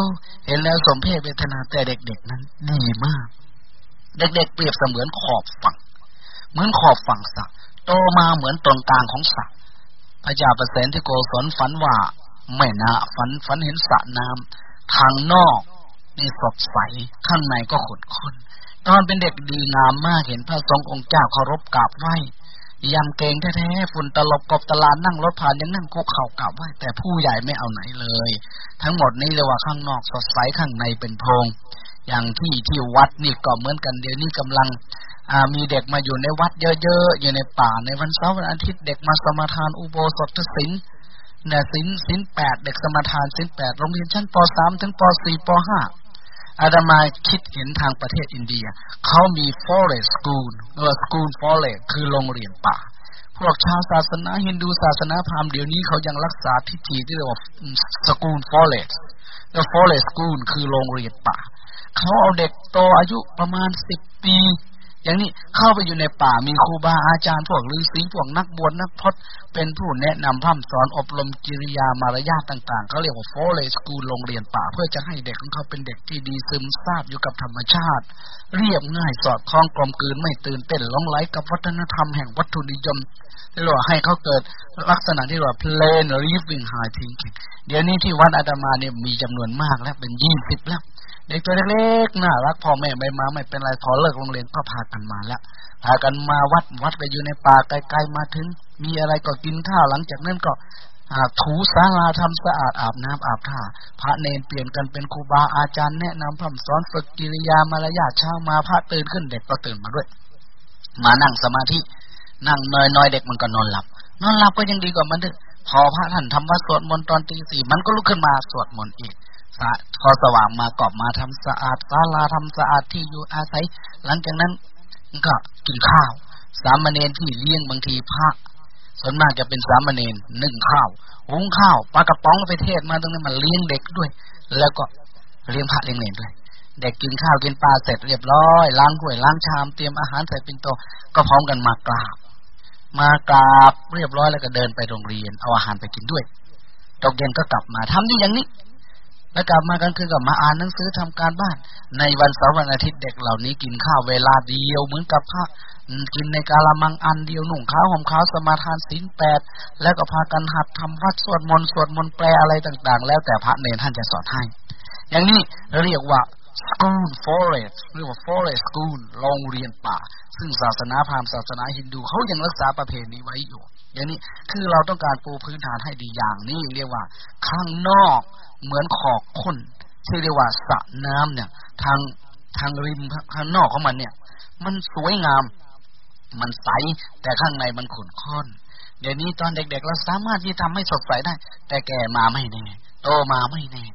เห็นแล้วสมเพศเวทนาแต่เด็กๆนั้น ดีมาก เด็กๆเปรียบเสมือนขอบฝั่ง เหมือนขอบฝั่งสระโตมาเหมือนตรงกลางของสระ พระเจ้าประเสนที่โกศลฝันว่าไม่นาฝันฝันเห็นสระน้ำทางนอกนี่สดใสข้างในก็ขดข้นตอนเป็นเด็กดีงามมากเห็นพระทรงองค์เจ้าเคารพกราบไหว้ยำเกงแท้ๆฝุ่นตลบกบตลาดนั่งรถผ่านยังนั่งกุกเข่ากราบไหว้แต่ผู้ใหญ่ไม่เอาไหนเลย ทั้งหมดนี้เรียว่าข้างนอกสดใสข้างในเป็นโพรงอย่างที่ที่วัดนี่ก็เหมือนกันเดี๋ยวนี้กำลัง มีเด็กมาอยู่ในวัดเยอะๆ อยู่ในป่าในวันเสาร์วันอาทิตย์เด็กมาสมาทานอุโบสถศิลเนี่ยศิลศิลแปดเด็กสมาทานศิลแปดโรงเรียนชั้นปสามถึงปสี่ปห้าอาดามาคิดเห็นทางประเทศอินเดีย เขามี forest school เออ school forest คือโรงเรียนป่า พวกชาวศาสนาฮินดูศาสนาพราหมณ์เดี๋ยวนี้เขายังรักษาพิธีที่เรียกว่า school forest แล้ว forest school คือโรงเรียนป่า เขาเอาเด็กโตอายุประมาณสิบปี อย่างนี้เข้าไปอยู่ในป่ามีครูบาอาจารย์พวกฤาษีพวกนักบวชนักพจน์เป็นผู้แนะนำพร่ำสอนอบรมกิริยามารยาทต่างๆเขาเรียกว่าโฟเลสกูลโรงเรียนป่า เพื่อจะให้เด็กของเขาเป็นเด็กที่ดีซึมซาบอยู่กับธรรมชาติ เรียบง่ายสอดคล้องกลมกลืนไม่ตื่นเต้นหลงไหลกับวัฒนธรรมแห่งวัตถุนิยมที่เราให้เขาเกิดลักษณะที่เรา plain living high thinking เดี๋ยวนี้ที่วัดอาตมาเนี่ยมีจำนวนมากแล้วเป็นยี่สิบแล้ว เด็กตัวเล็กๆน่ารักพ่อแม่ไม่มาไม่เป็นไรพอเลิกโรงเรียนก็พากันมาแล้วพากันมาวัดวัดไปอยู่ในป่าไกลๆมาถึง มีอะไรก็กินข้าวหลังจากนั้นก็ถูสาราทำสะอาดอาบน้ำอาบท่าพระเนนเปลี่ยนกันเป็นครูบาอาจารย์แนะนำพร่ำสอนฝึกกิริยามารยาทเช้ามาพระตื่นขึ้นเด็กก็ตื่นมาด้วย มานั่งสมาธินั่งน้อยน้อยเด็กมันก็นอนหลับ นอนหลับก็ยังดีกว่ามันด้พอพระท่านทำวัดสวดมนต์ตอนตีสี่มันก็ลุกขึ้นมาสวดมนต์อีก พอสว่างมากอบมาทำสะอาดศาลาทำสะอาดที่อยู่อาศัย หลังจากนั้นก็กินข้าว สามเณรที่เลี้ยงบางทีพระส่วนมากจะเป็นสามเณรนึ่งข้าวหุงข้าวปลากระป๋องไปเทศมาตรงนี้มันเลี้ยงเด็กด้วย แล้วก็เลี้ยงพระเลี้ยงเนรด้วย เด็กกินข้าวกินปลาเสร็จเรียบร้อยล้างถ้วยล้างชามเตรียมอาหารใส่ปิ่นโตก็พร้อมกันมากราบ มากราบเรียบร้อยแล้วก็เดินไปโรงเรียน เอาอาหารไปกินด้วยตกเย็นก็กลับมาทำนี่อย่างนี้ แล้วกลับมากันคือกับมาอ่านหนังสือทำการบ้าน ในวันเสาร์วันอาทิตย์เด็กเหล่านี้กินข้าวเวลาเดียวเหมือนกับพระกินในกาละมังอันเดียวหนุ่งขาวห่มขาวสมาทานศีลแปดแล้วก็พากันหัดทำวัดสวดมนต์สวดมนต์แปลอะไรต่าง ๆ แล้วแต่พระเนรท่านจะสอนให้ อย่างนี้เรียกว่า school forest เรียกว่า forest school โรงเรียนป่า ซึ่งศาสนาพราหมณ์ศาสนาฮินดูเขายังรักษาประเพณีไว้อยู่ อย่างนี้คือเราต้องการปูพื้นฐานให้ดีอย่างนี้เรียกว่า ข้างนอก เหมือนขอกค้นที่เรียกว่าสระน้ำเนี่ย ทางทางริมข้างนอกของมันเนี่ย มันสวยงาม มันใสแต่ข้างในมันขุ่นข้นเดี๋ยวนี้ตอนเด็กๆเราสามารถที่ทำให้สดใสได้ แต่แก่มาไม่แน่โตมาไม่แน่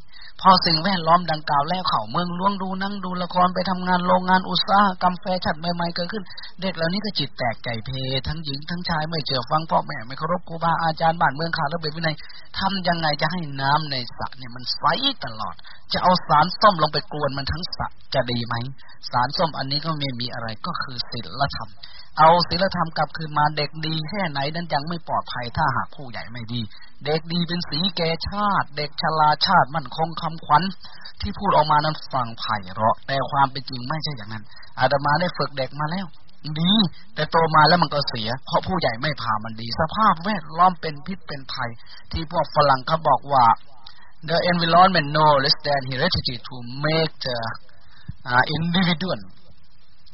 พอสิ่งแวดล้อมดังกล่าวแล้วเขาเมืองล้วงดูนั่งดูละครไปทำงานโรงงานอุตสาหกรรมแฟชั่นใหม่ๆเกิดขึ้น เด็กเหล่านี้ก็จิตแตกไก่เพ ทั้งหญิงทั้งชายไม่เจอฟังพ่อแม่ไม่เคารพครูบาอาจารย์บ้านเมืองขาดระเบียบวินัยทำยังไงจะให้น้ำในสระเนี่ยมันใสตลอด จะเอาสารส้มลงไปกวนมันทั้งสระจะดีไหมสารส้มอันนี้ก็ไม่มีอะไรก็คือศีลธรรมเอาศีลธรรมกลับคืนมาเด็กดีแค่ไหนนั้นยังไม่ปลอดภัยถ้าหากผู้ใหญ่ไม่ดี เด็กดีเป็นสีแก่ชาติ เด็กชราชาติมั่นคงคำขวัญที่พูดออกมานั้นฟังไผ่เราะ แต่ความเป็นจริงไม่ใช่อย่างนั้น อาตมาได้ฝึกเด็กมาแล้ว ดี แต่โตมาแล้วมันก็เสีย เพราะผู้ใหญ่ไม่พามันดี สภาพแวดล้อมเป็นพิษเป็นภัย ที่พวกฝรั่งเขาบอกว่า the environment no less than heredity to make the uh, individual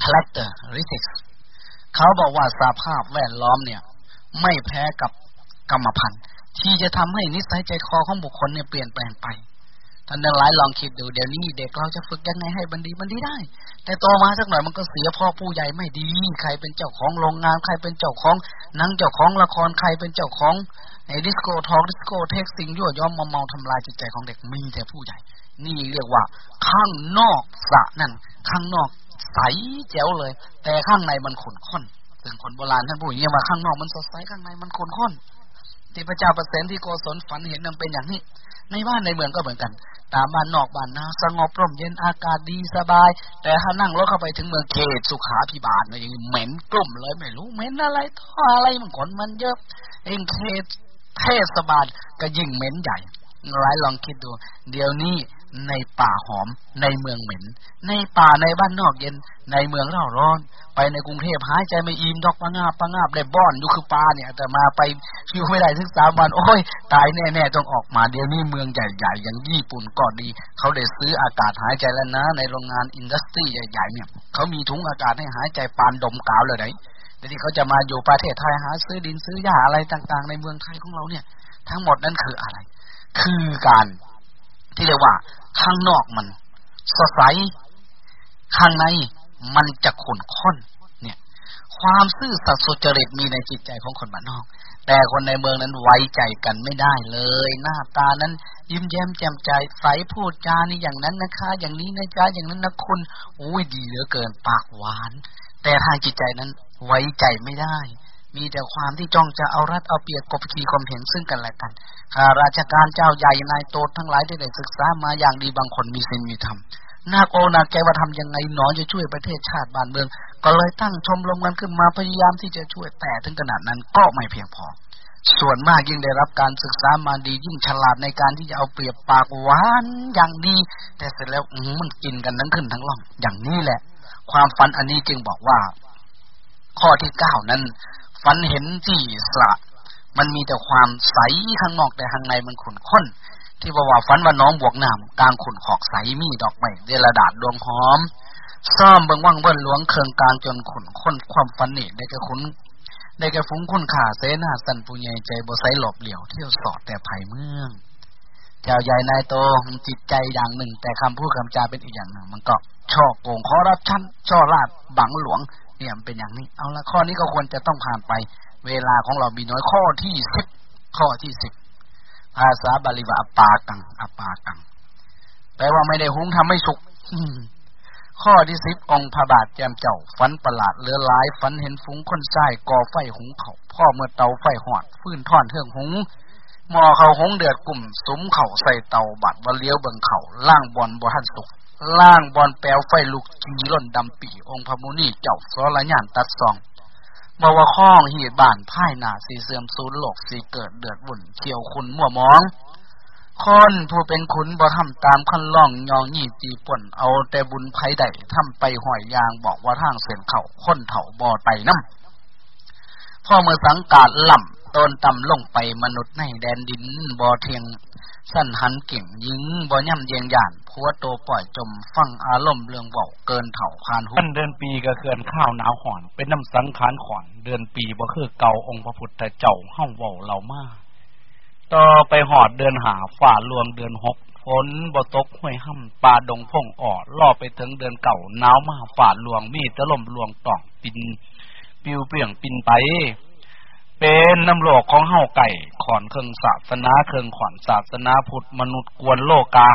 characteristics เขาบอกว่าสภาพแวดล้อมเนี่ย ไม่แพ้กับกรรมพันธุ์ที่จะทำให้นิสัยใจคอของบุคคลเนี่ยเปลี่ยนแปลงไป ท่านทั้งหลายลองคิดดูเดี๋ยวนี้เด็กเราจะฝึกยังไงให้มันดีมันดีได้ แต่โตมาสักหน่อยมันก็เสียพ่อผู้ใหญ่ไม่ดี ใครเป็นเจ้าของโรงงาน ใครเป็นเจ้าของนังเจ้าของละครใครเป็นเจ้าของไอ้ดิสโก้ทองดิสโก้เทคสิ่งยั่วย้อมมอมเมาทำลายจิตใจของเด็กมีแต่ผู้ใหญ่ นี่เรียกว่า ข้างนอกสะนั่นข้างนอกใสแจ๋วเลย แต่ข้างในมันขุ่นข้นถึงคนโบราณท่านพูดอย่างนี้ว่าข้างนอกมันสดใสข้างในมันขุ่นข้น ที่พระเจ้าประเสริฐที่โกศลฝันเห็นมันเป็นอย่างนี้ ในบ้านในเมืองก็เหมือนกัน ตามบ้านนอกบ้านนาสงบร่มเย็นอากาศดีสบาย แต่ถ้านั่งรถเข้าไปถึงเมืองเขตสุขาพิบาลเนี่ยเหม็นกลุ่มเลยไม่รู้เหม็นอะไรท่ออะไรมันขนมันเยอะเองเขตเทศบาลก็ยิ่งเหม็นใหญ่ ร้ายลองคิดดู เดี๋ยวนี้ในป่าหอมในเมืองเหม็น ในป่าในบ้านนอกเย็น ในเมืองเร่าร้อน ไปในกรุงเทพหายใจไม่อิ่มดอกปังาบปังาบได้บ้อนอยู่คือปลาเนี่ยแต่มาไปอยู่ไม่ได้ถึงสามวันโอ้ยตายแน่ๆต้องออกมาเดี๋ยวนี้เมืองใหญ่ๆอย่างญี่ปุ่นก็ดี เขาได้ซื้ออากาศหายใจแล้วนะ ในโรงงานอินดัสทรีใหญ่ๆเนี่ยเขามีถุงอากาศให้หายใจปานดมกาวเลยไหนแต่ที่เขาจะมาอยู่ประเทศไทยหาซื้อดินซื้อหญ้าอะไรต่าง ๆ ในเมืองไทยของเราเนี่ย ทั้งหมดนั้นคืออะไร คือการที่เรียกว่า ข้างนอกมันสดใสข้างในมันจะขุ่นข้นเนี่ย ความซื่อสัตย์สุจริตมีในจิตใจของคนบ้านนอก แต่คนในเมืองนั้นไว้ใจกันไม่ได้เลย หน้าตานั้น ยิ้มแย้มแจ่มใจใสพูดจานี่อย่างนั้นนะคะ อย่างนี้นะจ๊ะอย่างนั้นนะคุณอุ้ยดีเหลือเกินปากหวาน แต่ทางจิตใจนั้นไว้ใจไม่ได้ มีแต่ความที่จ้องจะเอารัดเอาเปรียบกบขี่ความเห็นซึ่งกันและกันข้าราชการเจ้าใหญ่นายโตทั้งหลายได้ได้ศึกษามาอย่างดีบางคนมีศีลมีธรรมนาโกนาแกว่าทำยังไงหนอจะช่วยประเทศชาติบ้านเมือง ก็เลยตั้งชมรมกันขึ้นมาพยายามที่จะช่วยแต่ถึงขนาดนั้นก็ไม่เพียงพอ ส่วนมากยิ่งได้รับการศึกษามาดียิ่งฉลาดในการที่จะเอาเปรียบปากหวานอย่างดี แต่เสร็จแล้วมันกินกันทั้งขึ้นทั้งล่องอย่างนี้แหละ ความฝันอันนี้จึงบอกว่า ข้อที่เก้านั้น ฝันเห็นที่สระมันมีแต่ความใสข้างนอกแต่ข้างในมันขุ่นข้น ที่บอกว่าฝันว่าน้องบวกน้ำกลางขุ่นขอกใสมีดอกไม้เดลดาดดวงหอมซ่อมเบิงว่างเบิ้ลหลวงเคืองกลางจนขุ่นข้นความฝันนี่ได้แก็ขุนได้แก่ฟุ้งคุณขาเสนาสันปุญญใจบ่ไซหลบเหลี่ยวเที่ยวสอดแต่ไผ่เมืองเจ้าใหญ่นายโตจิตใจอย่างหนึ่ง แต่คำพูดคำจาเป็นอีกอย่างหนึ่ง มันก็ช่อโกงขอรับชั้นช่อลาดบังหลวง เนี่ยเป็นอย่างนี้ เอาละข้อนี้ก็ควรจะต้องผ่านไป เวลาของเรามีน้อยข้อที่สิบข้อที่สิบภาษาบาลีว่าอปากังอปากังแปลว่าไม่ได้หุงทำไม่สุกข้อที่สิบองค์พระบาทแจมเจ้าฝันประหลาดเลือหลายฝันเห็นฟุ้งคนใส้ก่อไฟหุงเขาพ่อเมื่อเตาไฟหอด ฟื้นท่อนเทืองหุงมอเขาหงเดือดกลุ่มสมเข่าใส่เตาบัดว่าเลี้ยวเบิงเขาล่างบอลบทันสุก ล่างบอลแปลวไฟลุกจีล่นดำปีองค์พระมุนีเจ้าสรญานตัดซองบอกว่าข้องหีบานพ่ายหนาสีเสื่อมสูญโลกสีเกิดเดือดวุ่นเขียวคุณมั่วมองคนผู้เป็นขุนบ่ทำตามขั้นล่องยองยี่จีป่นเอาแต่บุญไผใดทำไปห้อยยางบอกว่าทางเส้นเข่าค้นเถาบ่อไตน้ำพ่อเมื่อสังกาดล่ำต้นต่ำลงไปมนุษย์ในแดนดินบ่อเทียง สั้นหันเก่งยิงบ่ย่ำเยียงหยานพัวโตปล่อยจมฟังอารมณ์เรื่องเบาเกินเถ่าคานหุ่นเดือนปีก็เคือนข้าวหนาวห่อน เป็นน้ำสังขารขอน เดือนปีบ่คือเก่าองค์พระพุทธเจ้าเฮ้าเบาเรามากต่อไปหอดเดือนหาฝ่าลวงเดือนหกฝนบ่ตกห้วยห้ำป่าดงพงอ่อล่อไปถึงเดือนเก่าหนาวมาฝ่าลวงมีตะลมลวงต่องปิน ปิวเปลี่ยงปินไป เป็นน้ำโลกของเฮาไก่ขอนเครื่องศาสนาเครื่องขอนศาสนาพุทธมนุษย์กวนโลกา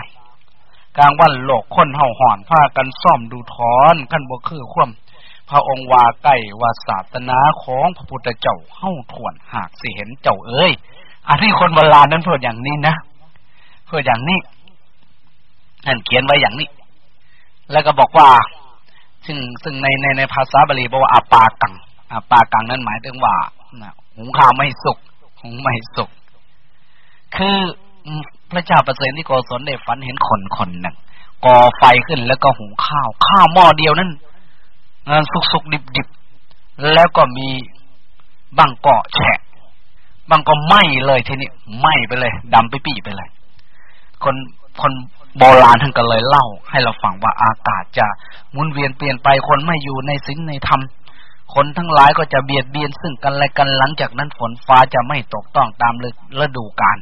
กลางวันโลกคนเฮาห่อนผ้ากันซ่อมดูถอนกันบ่คือคว่ำพระองค์ว่าไก่ว่าศาสนาของพระพุทธเจ้าเฮาถวนหากสิเห็นเจ้าเอ้ยอันนี้คนโบราณนั้นพูดอย่างนี้นะพูดอย่างนี้ท่านเขียนไว้อย่างนี้ แล้วก็บอกว่า ซึ่งซึ่งในในในภาษาบาลีบอกว่าอาปากังอาปากังนั้นหมายถึงว่า หุงข้าวไม่สุกหุงไม่สุก คือพระเจ้าประเสริฐที่โกศลได้ฝันเห็นคนคนหนึ่งก่อไฟขึ้นแล้วก็หุงข้าว ข้าวหม้อเดียวนั้นสุกสุกดิบดิบแล้วก็มีบังเกาะแฉะบางก็ไหม้เลยทีนี้ไหม้ไปเลยดำไปปีไปเลย คนคนโบราณท่านก็เลยเล่า ให้เราฟังว่าอากาศจะหมุนเวียนเปลี่ยนไปคนไม่อยู่ในศีลในธรรม คนทั้งหลายก็จะเบียดเบียนซึ่งกันและกันหลังจากนั้นฝนฟ้าจะไม่ตกต้องตามฤดูกาล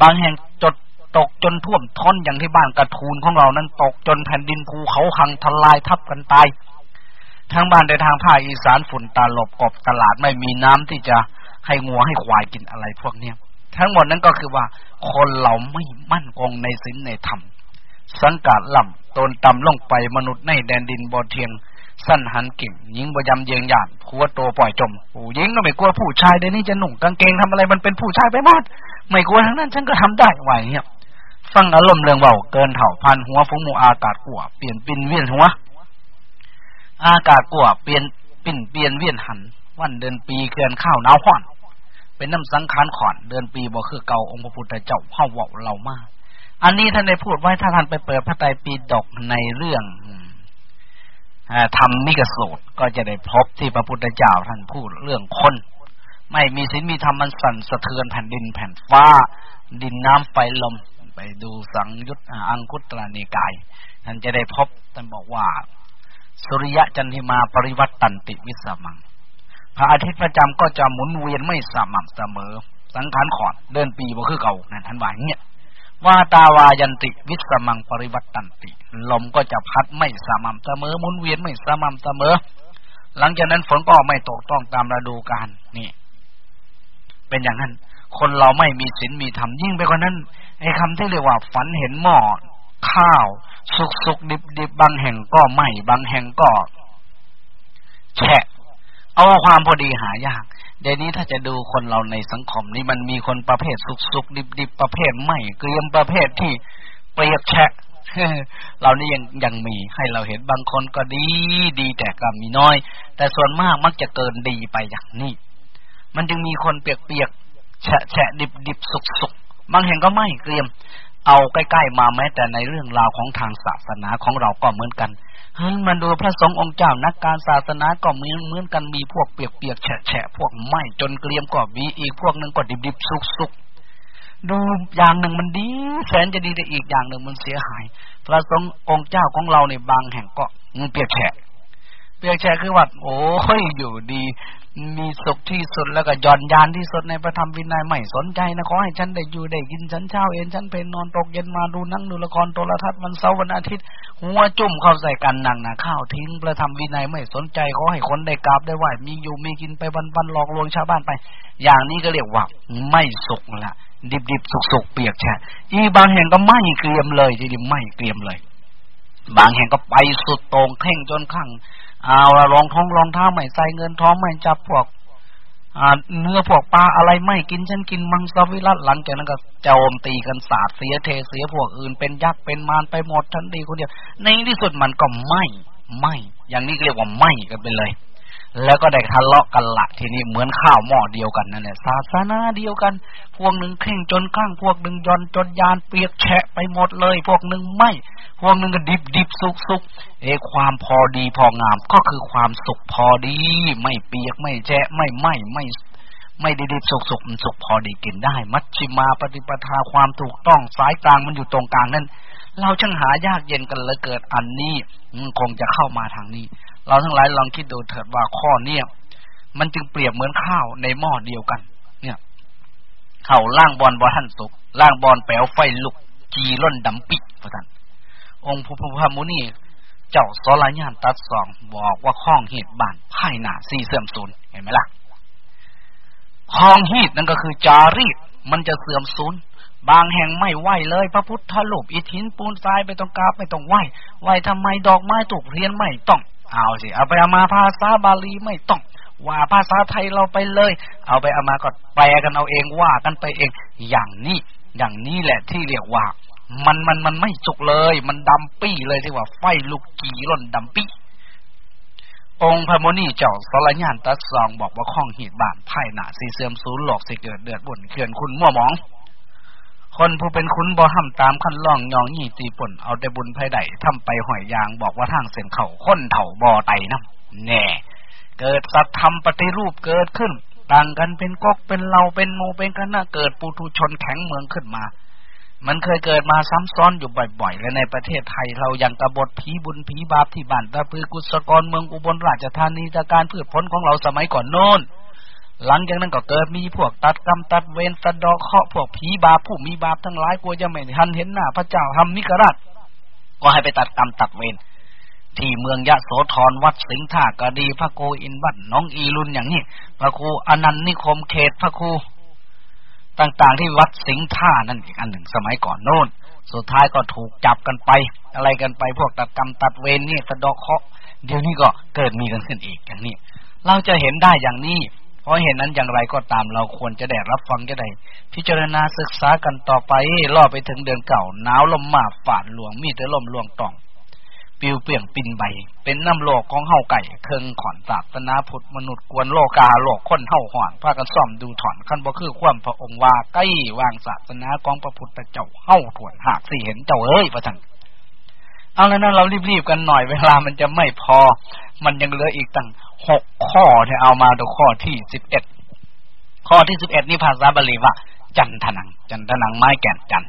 บางแห่งจดตกจนท่วมท้นอย่างที่บ้านกระทูนของเรานั้นตกจนแผ่นดินภูเขาหังทลายทับกันตายทั้งบ้านในทางภาคอีสานฝุ่นตาหลบกบตลาดไม่มีน้ำที่จะให้งัวให้ควายกินอะไรพวกเนี้ยทั้งหมดนั้นก็คือว่า คนเราไม่มั่นคงในศีลในธรรม สังกาดล่ำตนต่ำลงไปมนุษย์ในแดนดินบ่เทียง สั้นหันกิ่งยิงบยำเยียงหยาดขัวโตปล่อยจมผู้หญิงก็ไม่กลัวผู้ชายเดี๋ยวนี้จะหนุ่งกางเกงทำอะไรมันเป็นผู้ชายไปหมดไม่กลัวทั้งนั้นฉันก็ทำได้ไหวเนี่ยฟังอารมณ์เรื่องเบาเกินเถ่าพันหัวฟุ้งมูอากาศกัวเปลี่ยนปินเวียนหัว อากาศกัวเปลี่ยนปิ่นเปลี่ยนเวียนหัน วันเดือนปีเคลื่อนข้าวหนาวห่อน เป็นน้ำสังขารขอน เดือนปีบ่คือเก่าองค์พระพุทธเจ้าเฮาเว้าเรามาก อันนี้ท่านได้พูดไว้ถ้าท่านไปเปิดพระไตรปิฎกในเรื่อง ธรรมนิกสูตรก็จะได้พบที่พระพุทธเจ้าท่านพูดเรื่องคน ไม่มีศีลมีธรรมมันสั่นสะเทือนแผ่นดินแผ่นฟ้า ดินน้ำไฟลม ไปดูสังยุตอังคุตรนิกายท่านจะได้พบท่านบอกว่า สุริยะจันทิมาปริวัตตันติวิสมัง พระอาทิตย์พระจันทร์ก็จะหมุนเวียนไม่สม่ำเสมอ สังขารขอดเดินปีบ่คือเก่านั่นท่านว่าอย่างเงี้ย วาตาวายันติวิสมังปริวัตตันติ ลมก็จะพัดไม่สม่ำเสมอหมุนเวียนไม่สม่ำเสมอ หลังจากนั้นฝนก็ไม่ตกต้องตามฤดูกาลนี่ เป็นอย่างนั้น คนเราไม่มีศีลมีธรรมยิ่งไปกว่านั้นไอ้คำที่เรียกว่า ฝันเห็นหม้อข้าว สุกสุกดิบดิบบางแห่งก็ไหมบางแห่งก็ แฉะเอาความพอดีหายาก เดี๋ยวนี้ถ้าจะดูคนเราในสังคมนี้มันมีคนประเภทสุกสุกดิบดิบประเภทไม่เกรียมประเภทที่เปรียบแฉะเรานี่ยังยังมีให้เราเห็นบางคนก็ดีดีแต่ก็มีน้อย แต่ส่วนมากมักจะเกินดีไปอย่างนี้ มันจึงมีคนเปียกเปียกแฉะแฉะดิบดิบสุกสุกบางแห่งก็ไม่เกรียม เอาใกล้ๆมาแม้แต่ในเรื่องราวของทางศาสนาของเราก็เหมือนกันเฮ้ยมันดูพระสงฆ์องค์เจ้านักการศาสนาก็เหมือนเหมือนกันมีพวกเปียกเปียกแฉะแฉะพวกไหมจนเกลียมก็มีอีกพวกหนึ่งก็ดิบดิบสุกสุกดูอย่างหนึ่งมันดี แสนจะดีแต่อีกอย่างหนึ่งมันเสียหาย พระสงฆ์องค์เจ้าของเราในบางแห่งก็มันเปียกแฉะ ปียกแช่คือว่าโอ้ยอยู่ดี มีสุขที่สุดแล้วก็ย่อนยานที่สุดในพระธรรมวินัยไม่สนใจนะขอให้ฉันได้อยู่ได้กินฉันเช้าเอ็นฉันเพนนอนตกเย็นมาดูนั่งดูละครโทรทัศน์วันเสาร์วันอาทิตย์ หัวจุ่มเข้าใส่กันหนังนะข้าวทิ้งพระธรรมวินัยไม่สนใจขอให้คนได้กราบได้ไหวมีอยู่มีกินไปวันๆหลอกลวงชาวบ้านไป อย่างนี้ก็เรียกว่าไม่สุขละดิบดิบสุกสุกเปียกแฉะอีบางแห่งก็ไม่เกรียมเลยทีเดียวไม่เกรียมเลย บางแห่งก็ไปสุดตรงเข่งจนข้าง เอาละรองท้องรองเท้าไม่ใส่เงินท้องไม่จับพวกเนื้อพวกปลาอะไรไม่กินฉันกินมังสวิรัตหลังจากนั้นก็โจมตีกันสาดเสียเทเสียพวกอื่นเป็นยักษ์เป็นมารไปหมดทันดีคนเดียวในที่สุดมันก็ไม่ไม่อย่างนี้เรียกว่าไม่กันไปเลย แล้วก็ได้ทะเลาะกันละทีนี้เหมือนข้าวหม้อเดียวกันนั่นแหละศาสนาเดียวกัน พวกหนึ่งเข่งจนข้าง พวกหนึ่งยอนจนยานเปียกแฉะไปหมดเลย พวกหนึ่งไม่ พวกหนึ่งก็ดิบดิบสุกสุกเอความพอดีพองามก็คือความสุขพอดี ไม่เปียกไม่แฉะไม่ไหมไม่ไม่ดิบสุกสุกมันสุกพอดีกินได้ มัชชิมาปฏิปทาความถูกต้องสายกลางมันอยู่ตรงกลางนั่นเราช่างหายากเย็นกันเลยเกิดอันนี้คงจะเข้ามาทางนี้ เราทั้งหลายลองคิดดูเถิดว่าข้อเนี้ยมันจึงเปรียบเหมือนข้าวในหม้อเดียวกัน เนี่ยข้าวล่างบอลบอท่านสุกล่างบอลแปลวไฟลุก จีร่นดำปิดพระท่านองค์พระพุทธมุนีเจ้าสลายานตัดสองบอกว่าข้องเหตุบานภายหนาสี่เสื่อมสูญเห็นไหมล่ะข้องเหตุนั่นก็คือจารีตมันจะเสื่อมสูญบางแห่งไม่ไหวเลย พระพุทธรูปอิฐหินปูนทรายไปต้องกราบไม่ต้องไหวไหวทำไมดอกไม้ถูกเรียนไม่ต้อง เอาสิเอาไปเอามาภาษาบาลีไม่ต้อง ว่าภาษาไทยเราไปเลย เอาไปเอามาก็แปลกันเอาเองว่ากันไปเอง อย่างนี้ อย่างนี้แหละที่เรียกว่า มันมันมันไม่สุกเลย มันดำปี้เลยที่ว่าไฟลุกกี่ร่นดำปี้องค์พระมนีเจ้าสรญานตัดซองบอกว่าข้องหีดบานไพ่หนาสีเสื่อมสูญหลอกสิเกิดเดือดบุญเขื่อนคุณมั่วหมอง คนผู้เป็นคุณบ่ห้ำตามขั้นล่องยองยี่ตีป่นเอาแต่บุญไพ่ใดทำไปหอยยางบอกว่าทางเส้นเข่าค้นเถ่าบ่อไตน้ำแน่เกิดสัตธรรมปฏิรูปเกิดขึ้น ต่างกันเป็นกกเป็นเราเป็นโมเป็นกันนะเกิดปุถุชนแข็งเมืองขึ้นมา มันเคยเกิดมาซ้ำซ้อนอยู่บ่อยๆและในประเทศไทยเราอย่างกบฏผีบุญผีบาปที่บ้านตะพือกุศลกรเมืองอุบลราชธานีจากการพืชผลของเราสมัยก่อนโน้น หลังจากนั้นก็เกิดมีพวกตัดกรรมตัดเวรสะดอกเคาะพวกผีบาผู้มีบาปทั้งหลายกลัวจะไม่ทันเห็นหน้าพระเจ้าทำนิกราช ก็ให้ไปตัดกรรมตัดเวรที่เมืองยะโสธรวัดสิงห์ท่ากระดีพระโกอินวัดน้องอีรุนอย่างนี้พระครูอนันต์นิคมเขตพระครูต่างๆที่วัดสิงห์ท่านั่นอีกอันหนึ่งสมัยก่อนโน้น สุดท้ายก็ถูกจับกันไป อะไรกันไปพวกตัดกรรมตัดเวรนี่สะดอกเคาะเดี๋ยวนี้ก็เกิดมีกันขึ้นอีกอย่างนี้เราจะเห็นได้อย่างนี้ เพราะเห็นนั้นอย่างไรก็ตามเราควรจะได้รับฟังจะได้พิจารณาศึกษากันต่อไปล่อไปถึงเดือนเก่าหนาวลมมาฝาดหลวงมีแต่ลมลวงตอง ปิวเปี่ยงปินใบ เป็นน้ำโลกของเฮาไก่เคิงขอนศาสนาพุทธมนุษย์กวนโลกาโลกคนเฮาห่อนพากันซ่อมดูถอนขั้นบ่คือความพระองค์ว่าใกล้วางศาสนาของพระพุทธเจ้าเฮาถวนหากสิเห็นเจ้าเอ้ยพระท่านเอาแล้วนะเรารีบๆกันหน่อยเวลามันจะไม่พอ มันยังเหลืออีกตั้ง หกข้อที่เอามาดูข้อที่สิบเอ็ดข้อที่สิบเอ็ดนี่ภาษาบาลีว่า จันทนัง จันทนังไม้แก่นจัน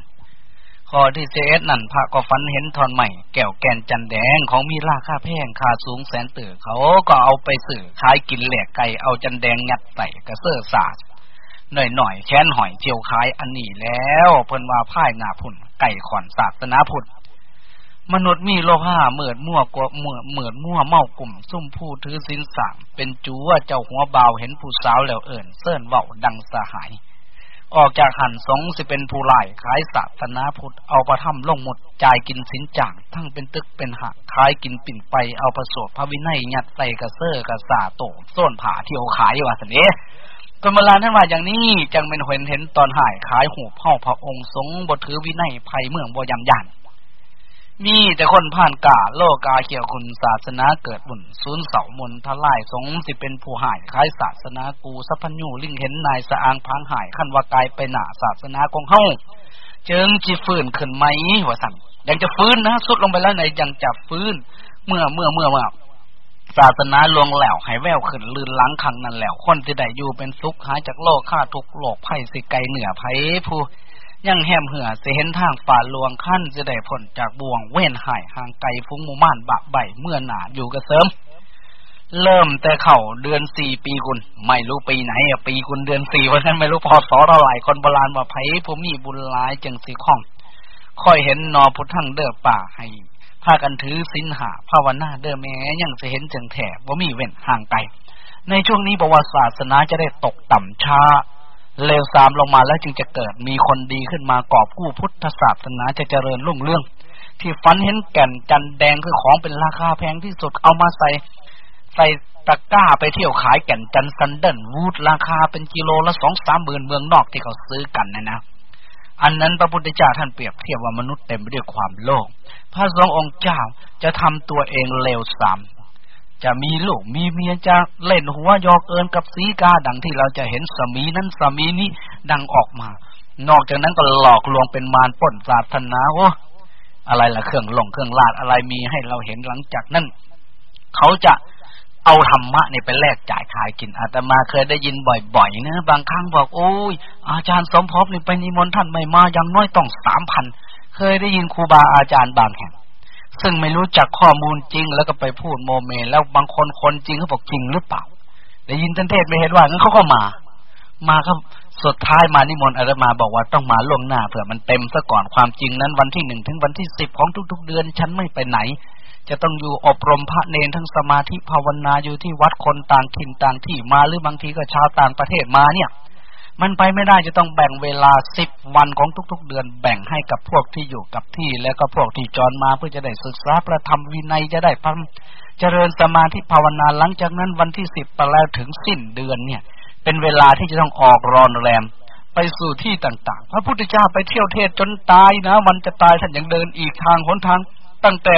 ข้อที่สิบเอ็ดนั่นพระก็ฝันเห็นทอนใหม่แก้วแกนจันแดงของมีราคาแพงค่าสูงแสนตื่อเขาก็เอาไปสื่อขายกินแหลกไก่เอาจันแดงงัดใส่กระเสื้อสาดหน่อยหน่อยแค้นหอยเจียวขายอันนี้แล้ว เพิ่นว่าพ่ายงาพุ่นไก่ขอนศาสนาพุทธ มนุษย์มีโลภะเหมือดมั่วกว่าเหมือเหมือดมั่วเมากลุ่ม ซุ่มผู้ถือสินสามเป็นจูว่าเจ้าหัวเบาเห็นผู้สาวแล้วเอิ่นเสิร์นเบาดังสหาย ออกจากหันสงสิเป็นผู้ไล่ขายศาสนาพุทธเอาประทับลงหมดจ่ายกินสินจ่าง ทั้งเป็นตึกเป็นหักขายกินปิ่นไปเอาประสบพระวินัยยัดใส่กระเซอกระสาโตส้นผาเที่ยวขายว่าสันเนี้ก็มาลาท่านว่าอย่างนี้จังเป็นเห็นเห็นตอนหายขายหูเผ่าพระองค์สงบถือวินัยภัยเมืองบยำยาน มีแต่คนผ่านกาโลกาเกี่ยวคุณศาสนาเกิดบุญศูนย์เสามนทลายสงสิเป็นผู้หายคล้ายศาสนากูสัพพัญญูลิงเห็นนายสะอางพังหายขั้นว่ากายไปหนาศาสนาของเฮาเจิงจีฟื้นขึ้นไหมว่าสั่งยังจะฟื้นนะสุดลงไปแล้วในยังจะฟื้น เมื่อเมื่อเมื่อเมื่อศาสนาลวงแล้วให้แววขึ้นลื่นหลังขังนั่นแล้วคนที่ได้อยู่เป็นสุขหายจากโลกฆ่าทุกโลกไพ่สิไกเหนือไพ่ผู้ ยังแหมเหือจะเห็นทางฝ่าลวงขั้นจะได้ผลจากบ่วงเว้นหายห่างไกลฟุ้งมูม่านบะใบเมื่อหนาอยู่กระเสริม เริ่มแต่เข้าเดือนสี่ปีคุณไม่รู้ปีไหนอะปีคุณเดือนสี่เพราะฉะนั้นไม่รู้พอสอเท่าไหร่คนโบราณว่าไผ่ผมมีบุญหลายจังสีข้องค่อยเห็นนอพุทธังเด้อป่าให้พากันถือสินหาภาวนาเด้อแม้ยังจะเห็นจังแถบว่ามีเว้นห่างไกลในช่วงนี้ประวัติศาสนาจะได้ตกต่ำช้า เลวทรามลงมาแล้วจึงจะเกิดมีคนดีขึ้นมากอบกู้พุทธศาสนาจะเจริญรุ่งเรื่อง ที่ฝันเห็นแก่นจันแดงคือของเป็นราคาแพงที่สุดเอามาใส่ใส่ตะกร้าไปเที่ยวขายแก่นจันซันเดิลวูดราคาเป็นกิโลละสองสามหมื่นเมืองนอกที่เขาซื้อกันนะนะอันนั้นพระพุทธเจ้าท่านเปรียบเทียบว่ามนุษย์เต็มไปด้วยความโลภพระสงฆ์องค์เจ้าจะทำตัวเองเลวทราม จะมีลูกมีเมียจะเล่นหัวยอกเอินกับสีกา ดังที่เราจะเห็นสมีนั้นสมีนี้ดังออกมา นอกจากนั้นก็หลอกลวงเป็นมารป่นศาสนาโอ้อะไรล่ะเครื่องหลงเครื่องลาดอะไรมีให้เราเห็นหลังจากนั้น เขาจะเอาธรรมะเนี่ยไปแลกจ่ายขายกินอาตมาเคยได้ยินบ่อยๆนะบางครั้งบอกโอ้ยอาจารย์สมภพนี่ไปนิมนต์ท่านไม่มาอย่างน้อยต้องสามพันเคยได้ยินครูบาอาจารย์บางแห่ง ซึ่งไม่รู้จักข้อมูลจริง แล้วก็ไปพูดโมเม แล้วบางคนคนจริงเขาบอกจริงหรือเปล่าได้ยินท่านเทศไม่เห็นว่างั้นเขาก็มา มาครับสุดท้ายมานิมนต์อาตมาบอกว่าต้องมาล่วงหน้าเผื่อมันเต็มซะก่อนความจริงนั้นวันที่หนึ่งถึงวันที่สิบของทุก ๆ เดือน ฉันไม่ไปไหน จะต้องอยู่อบรมพระเนรทั้งสมาธิภาวนาอยู่ที่วัดคนต่างถิ่นต่างที่มาหรือบางทีก็ชาวต่างประเทศมาเนี่ย มันไปไม่ได้จะต้องแบ่งเวลาสิบวันของทุกๆ เดือนแบ่งให้กับพวกที่อยู่กับที่ แล้วก็พวกที่จรมาเพื่อจะได้ศึกษาประธรรมวินัยจะได้พัฒเจริญสมาธิภาวนาหลังจากนั้นวันที่สิบไปแล้วถึงสิ้นเดือนเนี่ย เป็นเวลาที่จะต้องออกรอนแรมไปสู่ที่ต่าง ๆ พระพุทธเจ้าไปเที่ยวเทศจนตายนะมันจะตายท่านยังเดินอีกทางหนทาง ตั้งแต่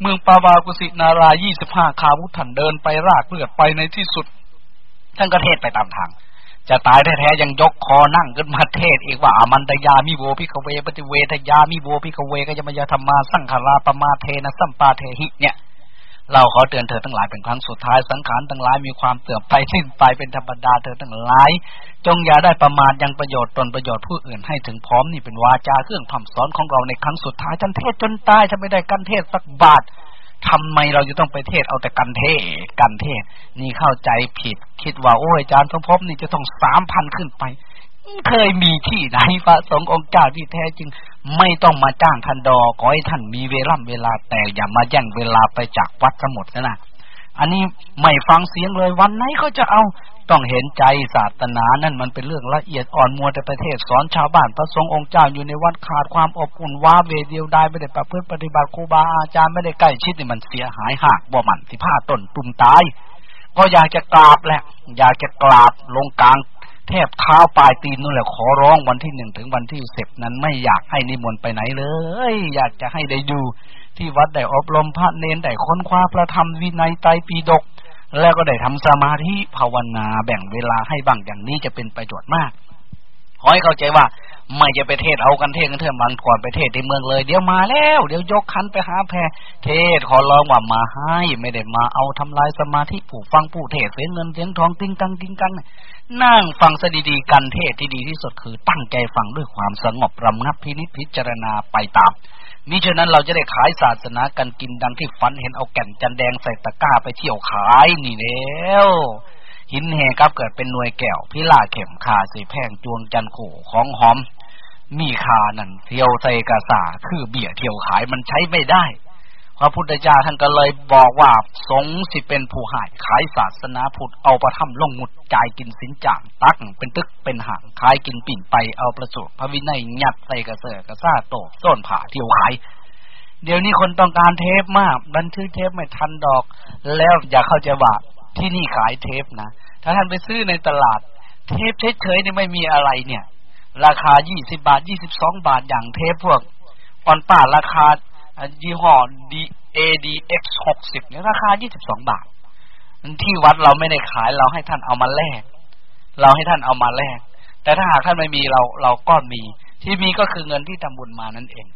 เมืองปาวากุสินารายี่สิบห้าคาวุฒันเดินไปรากเลือดไปในที่สุดท่านก็เทศไปตามทาง จะตายแท้ๆยังยกคอนั่งขึ้นมาเทศอีกว่าอามันตยามิโว ภิกขเวปฏิเวทยามิโว ภิกขเว ขยวยธัมมาสังขารา อัปปมาเทนะสัมปาเทถะเนี่ยเราขอเตือนเธอทั้งหลายเป็นครั้งสุดท้ายสังขารทั้งหลายมีความเสื่อมไปสิ้นไปเป็นธรรมดาเธอทั้งหลาย จงอย่าได้ประมาทยังประโยชน์ตนประโยชน์ผู้อื่นให้ถึงพร้อมนี่เป็นวาจาเครื่องพร่ำสอนของเราในครั้งสุดท้ายจนเทศน์จนตายถ้าไม่ได้กัณฑ์เทศน์สักบาท ทำไมเราจะต้องไปเทศเอาแต่กันเทศกันเทศ นี่เข้าใจผิด คิดว่าโอ้ยอาจารย์สมภพนี่จะต้องสามพันขึ้นไป เคยมีที่ไหนพระสงฆ์องค์เจ้าที่แท้จริง ไม่ต้องมาจ้างท่านดอขอให้ท่านมีเวลาเวลาแต่อย่ามาแย่งเวลาไปจากวัดสมุดนะอันนี้ไม่ฟังเสียงเลยวันไหนเขาจะเอา ต้องเห็นใจศาสนานั่นมันเป็นเรื่องละเอียดอ่อนมัวแต่ประเทศสอนชาวบ้านพระสงฆ์องค์เจ้าอยู่ในวัดขาดความอบอุ่นว้าเวเดียวได้ไม่ได้ประพฤติปฏิบัติครูบาอาจารย์ไม่ได้ใกล้ชิดนี่มันเสียหายหักบ่มันที่ผ้าต้นตุ่มตาย ก็อยากจะกราบแหละ อยากจะกราบลงกลางแทบเท้าปลายตีนนู่นแหละขอร้องวันที่หนึ่งถึงวันที่สิบนั้นไม่อยากให้นิมนต์ไปไหนเลย อยากจะให้ได้อยู่ที่วัดได้อบรมพระเนนได้ค้นคว้าพระธรรมวินัยไตรปีดก แล้วก็ได้ทำสมาธิภาวนาแบ่งเวลาให้บ้างอย่างนี้จะเป็นประโยชน์มาก ขอให้เข้าใจว่า ไม่จะไปเทศเอากันเทศกันเถอะบางก่อนไปเทศในเมืองเลย เดี๋ยวมาแล้ว เดี๋ยวยกคันไปหาแพรเทศขอร้องว่ามาให้ไม่ได้มาเอาทำลายสมาธิผู้ฟังผู้เทศเสียเงินเสียงทองติ้งกังติ้งกังนั่งฟังสดีๆกันเทศที่ดีที่สุดคือ ตั้งใจฟังด้วยความสงบรำงับพินิจพิจารณาไปตาม มิฉะนั้นเราจะได้ขายศาสนากันกินดังที่ฝันเห็นเอาแก่นจันแดงใส่ตะกร้าไปเที่ยวขายนี่แล้วหินแหกับเกิดเป็นหน่วยแก้วพิลาเข็มคาสีแพงจวงจันขู่ของหอม มีคานั่นเที่ยวใส่กระสาคือเบี่ยเที่ยวขายมันใช้ไม่ได้ พระพุทธเจ้าท่านก็เลยบอกว่าสงสิเป็นผู้หายขายศาสนาพุทธเอาประทับลงหมุดจ่ายกินสินจ่างตักเป็นตึกเป็นห่างขายกินปิ่นไปเอาประสูพระวินัยยัดใส่กระเสือกระซ่าโตส้นผ่าเที่ยวขาย เดี๋ยวนี้คนต้องการเทปมากบันทึกเทปไม่ทันดอก แล้วอย่าเข้าใจว่าที่นี่ขายเทปนะถ้าท่านไปซื้อในตลาด เทปเฉยๆนี่ไม่มีอะไรเนี่ย ราคายี่สิบาทยี่สิบสองบาทอย่างเทปพวกออนป้าราคา ยี่ห้อ ADX หกสิบเนี่ยราคายี่สิบสองบาทที่วัดเราไม่ได้ขายเราให้ท่านเอามาแลกเราให้ท่านเอามาแลกแต่ถ้าหากท่านไม่มีเราเราก็มีที่มีก็คือเงินที่ทำบุญมานั่นเอง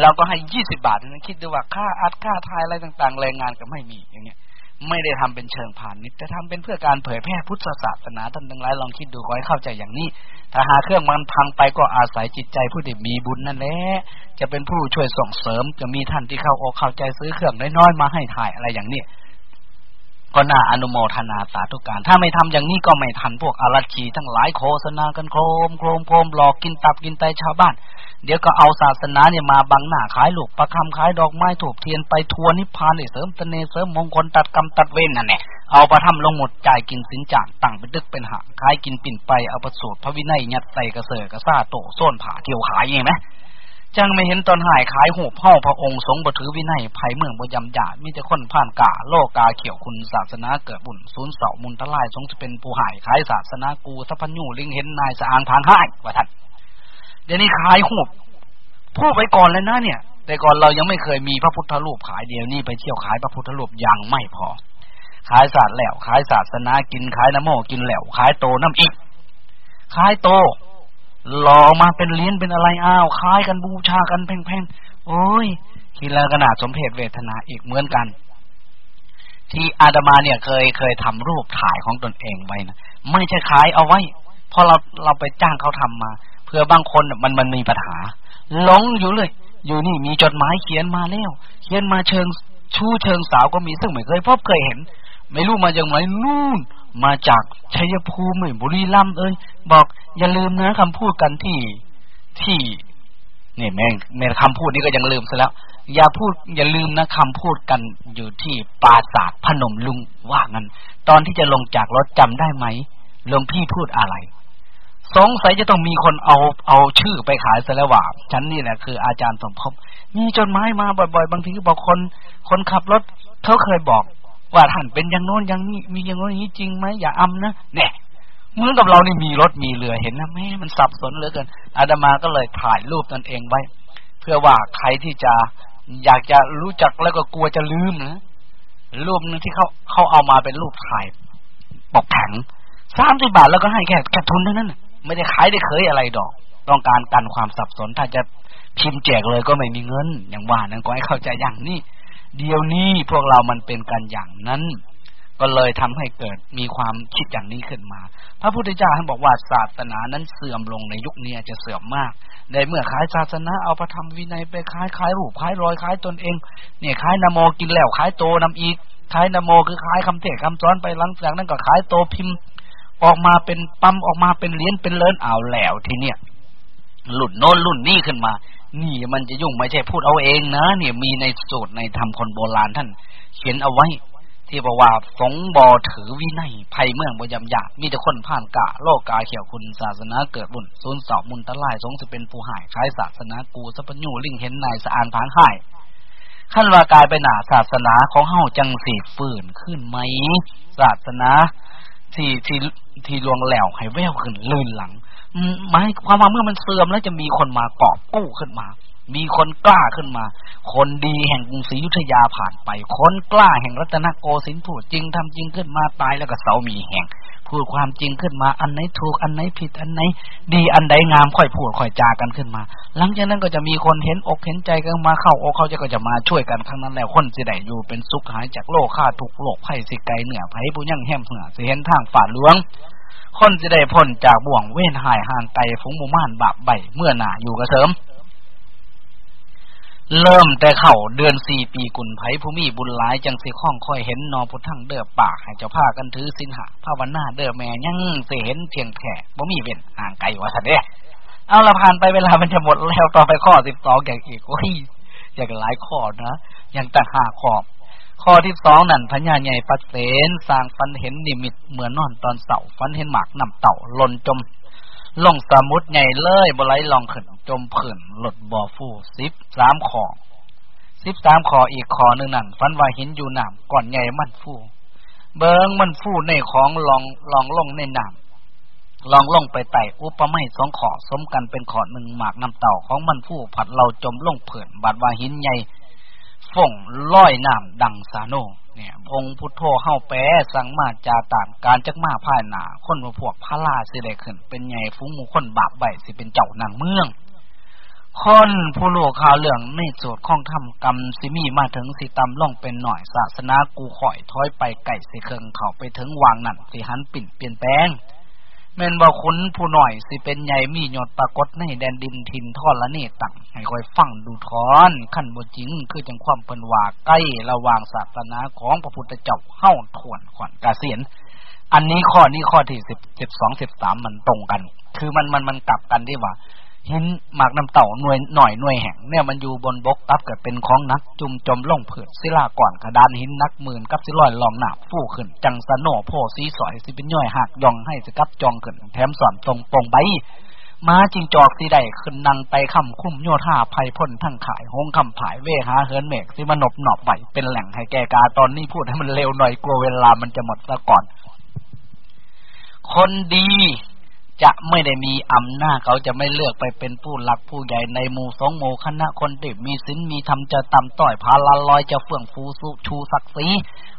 เราก็ให้ยี่สิบาทนั้นคิดดูว่าค่าอัดค่าทายอะไรต่าง ๆ แรงงานก็ไม่มีอย่างเงี้ย ไม่ได้ทำเป็นเชิงผ่านนิดแต่ทำเป็นเพื่อการเผยแพร่พุทธศาสนาท่านทั้งหลายลองคิดดูขอให้เข้าใจอย่างนี้ ถ้าหาเครื่องมันพังไปก็อาศัยจิตใจผู้ที่มีบุญนั่นแหละจะเป็นผู้ช่วยส่งเสริม จะมีท่านที่เข้าอกเข้าใจซื้อเครื่องน้อยๆมาให้ถ่ายอะไรอย่างนี้ก็น่าอนุโมทนาสาธุการ ถ้าไม่ทำอย่างนี้ก็ไม่ทันพวกอารัชีทั้งหลายโฆษณากันโครมโครมโครมหลอกกินตับกินไตชาวบ้าน เดี๋ยวก็เอาศาสนาเนี่ยมาบังหน้าขายลูกประคำขายดอกไม้ถูกเทียนไปทัวนิพพานเสริมตเนเสริมมงคลตัดกรรมตัดเว้นนั่นแหละเอาประทำลงหมดจ่ายกินสินจากตั้งไปดึกเป็นหาขายกินปิ่นไปเอาประสูตรพระวินัยยัดใส่กระเสือกระซาโตโซนผ่าเที่ยวขายไงไหมจังไม่เห็นตอนหายขายหูเผ่าพระองค์สงบถือวินัยภัยเมืองบยำหยาดมีแต่คนผ่านกาโลกาเขียวคุณศาสนาเกิดบุญศูนย์เสามุนทลายสงจะเป็นผู้หายขายศาสนากูสัพญูลิงเห็นนายสะอางทางห้ายว่าท่าน ดี๋ยวนี้ขายหูพูดไปก่อนเลยนะเนี่ย แต่ก่อนเรายังไม่เคยมีพระพุทธรูปขายเดียวนี่ไปเที่ยวขายพระพุทธรูปยังไม่พอ ขายศาสตร์แหลวขายศาสนากินขายน้ำโมกินแหลวขายโตน้ำอีก ขายโตหล่อมาเป็นเลี้ยนเป็นอะไรอ้าวคล้ายกันบูชากันแพงๆโอ้ยทีละขนาดสมเพศเวทนาอีกเหมือนกัน ที่อาดามาเนี่ยเคยเคยทำรูปถ่ายของตนเองไว้นะไม่ใช่ขายเอาไว้พอเราเราไปจ้างเขาทำมา เพื่อบางคนมันมันมีปัญหาหลงอยู่เลย อยู่นี่มีจดหมายเขียนมาแล้ว เขียนมาเชิงชู้เชิงสาวก็มีซึ่งไม่เคยพบเคยเห็น ไม่รู้มาจากไหนนู่น มาจากชัยภูมิบุรีรัมย์เอ้ยบอกอย่าลืมนะคำพูดกันที่ที่นี่แม่งในคำพูดนี้ก็ยังลืมซะแล้ว อย่าพูดอย่าลืมนะคำพูดกันอยู่ที่ปราสาทพนมลุงว่างั้น ตอนที่จะลงจากรถจำได้ไหมหลวงพี่พูดอะไร สงสัยจะต้องมีคนเอาเอาชื่อไปขายซะแล้วว่าฉันนี่แหละคืออาจารย์สมภพมีจดหมายมาบ่อยๆ บางทีก็บอกคน คนขับรถเขาเคยบอก ว่าท่านเป็นอย่างโน้นอย่างนี้มีอย่างโน้นอย่างนี้จริงไหมอย่าอำนะเนี่ยเหมือนกับเรานี่มีรถมีเรือเห็นนะแม่มันสับสนเหลือเกินอาดามาก็เลยถ่ายรูปตนเองไว้ เพื่อว่าใครที่จะอยากจะรู้จักแล้วก็กลัวจะลืมนะรูปนึงที่เขาเขาเอามาเป็นรูปถ่ายปกแข็งสามสิบบาทแล้วก็ให้แค่แค่ทุนเท่านั้น ไม่ได้ขายได้เคยอะไรดอก ต้องการกันความสับสน ถ้าจะพิมพ์แจกเลยก็ไม่มีเงิน อย่างว่านั้นก็ให้เข้าใจอย่างนี้ เดี๋ยวนี้พวกเรามันเป็นกันอย่างนั้น ก็เลยทำให้เกิดมีความคิดอย่างนี้ขึ้นมา พระพุทธเจ้าท่านบอกว่าศาสนานั้นเสื่อมลงในยุคนี้จะเสื่อมมากในเมื่อขายศาสนาเอาพระธรรมวินัยไปขายขายรูปขายรอยขายตนเอง เนี่ยขายนโมกินแล้วขายโตนำอีกขายนโมคือขายคำเทศคำสอนไปหลังจากนั้นก็ขายโตพิมพ์ ออกมาเป็นปั๊มออกมาเป็นเหรียญเป็นเลินเอาแล้วทีเนี้ยหลุดโน้นรุ่นนี้ขึ้นมา นี่มันจะยุ่งไม่ใช่พูดเอาเองนะเนี่ยมีในสูตรในธรรมคนโบราณท่าน เขียนเอาไว้ ที่บอกว่าสงบอถือวินัยภัยเมืองบยำยามีแต่คนผ่านกะ โลกกาเขียวคุณศาสนาเกิดบุญศูนย์สอบมุนตะไลสงจะเป็นผู้หายคล้ายศาสนากูสัพญูลิงเห็นนายสะอานพางหายขั้นว่ากายไปหนาศาสนาของเฮาจังสีฝืนขึ้นไหมศาสนา ที่ที่ที่ลวงแหลวให้แววขึ้นลื่นหลังหมายความว่าเมื่อมันเสื่อมแล้วจะมีคนมากอบกู้ขึ้นมา มีคนกล้าขึ้นมา คนดีแห่งกรุงศรีอยุธยาผ่านไป คนกล้าแห่งรัตนโกสินทร์พูดจริงทำจริงขึ้นมาตายแล้วก็เสามีแห่ง พูดความจริงขึ้นมา อันไหนถูกอันไหนผิดอันไหน ดีอันใดงามค่อยพูดค่อยจากันขึ้นมา หลังจากนั้นก็จะมีคนเห็นอกเห็นใจกันมาเข้าอกเขาจะก็จะมาช่วยกันครั้งนั้นแล้วคนสิได้อยู่เป็นสุขหายจากโลกฆ่าทุกโลกไผ่สิไกเหนือไผ่ผู้ยั่งแห้มเหนือสิเห็นทางฝ่าหลวงคนจะได้พ้นจากบ่วงเว้นหายห่านไตฝูงหมู่ม่านบาปใบเมื่อหนาอยู่กระเสริม เริ่มแต่เข่าเดือนสี่ปีกุนไผผู้มีบุญหลายจังสิข้องค่อยเห็นนอพุทธังเดือปากให้เจ้าผ้ากันถือสินหาภาวันหน้าเดือแม่ยังเสเห็นเพียงแค่บ่มีเว้นห่างไกลวะสันเด้เอาละผ่านไปเวลามันจะหมดแล้วต่อไปข้อสิบสองอย่างอีกโอ้ยอย่างหลายข้อนะอยังแต่ห้าขอบข้อที่สองนั่นพญาใหญ่ปัสเสนสร้างฟันเห็นนิมิตเหมือนนอนตอนเสาฟันเห็นหมากนำเต่าหล่นจม ลงสมุดใหญ่เลยบไลลองขึ้นจมผื่นหลดบ่อฟูสิบสามขอสิบสามขออีกขอหนึ่งนั่นฟันว่าหินอยู่น้ำก่อนใหญ่มันฟูเบิงมันฟูในของลองลองลงในน้ำลองลงไปไต่อุปไม่สองขอสมกันเป็นขอหนึ่งหมากน้ำเต่าของมันฟูผัดเราจมลงผื่นบาดว่าหินใหญ่ฟ่งร้อยน้ำดังสาโน เนี่ย องค์พุทโธเข้าแปสังมาจาตางการจักมาพ่ายหนาคนมาพวกพระลาสิได้ขึ้น เป็นไงฟุ้งมูคนบาปใบสิเป็นเจ้านางเมืองคนผู้โลข่าวเรื่องในโจทย์ข้องทำกรรมสิมีมาถึงสิตำล่องเป็นหน่อยศาสนากูข่อยถอยไปไก่สิเคิงเขาไปถึงวางนั่นสิหันปิ่นเปลี่ยนแปลง แม่นบ่คุณผู้หน่อยสิเป็นใหญ่มีหยดปรากฏในแดนดินทินทอดละเนตังให้คอยฟังดูทอนขั้นบนจริง คือจังความเป็นว่าใกล้ระหว่างศาสนาของพระพุทธเจ้าเข้าทวนขวัญกาเสียน อันนี้ข้อนี้ข้อที่สิบสิบสองสิบสามันตรงกัน คือมันมันมันกลับกันที่ว่า หินหมากน้ำเต่าหน่วยหน่อยหน่วยแห่งเนี่ยมันอยู่บนบกกับเกิดเป็นของนักจุ่มจมล่องเผือศิลาก่อนกระดานหินนักหมื่นกับสิลอยลองหนาฟู่ขึ้น จังสโนโพสีสอยสิเป็นย่อยหักยองให้สกับจองขึ้น แถมสอนตรงปงใบหมาจิ้งจอกสิได้ขึ้นนั่งใบคำคุมโยธาไพร่พลทั้งค่ายหงส์คำผายเวหาเหินเมฆสิมานบนอบไหว้เป็นแหล่งให้แก่กาตอนนี้พูดให้มันเร็วหน่อยกลัวเวลามันจะหมดซะก่อน คนดี จะไม่ได้มีอำนาจเขาจะไม่เลือกไปเป็นผู้หลักผู้ใหญ่ในหมู่สองหมู่คณะคนที่มีศีลมีธรรมจะต่ำต้อยพาลาลอยจะเฟื่องฟูสุดชูศักดิ์ศรี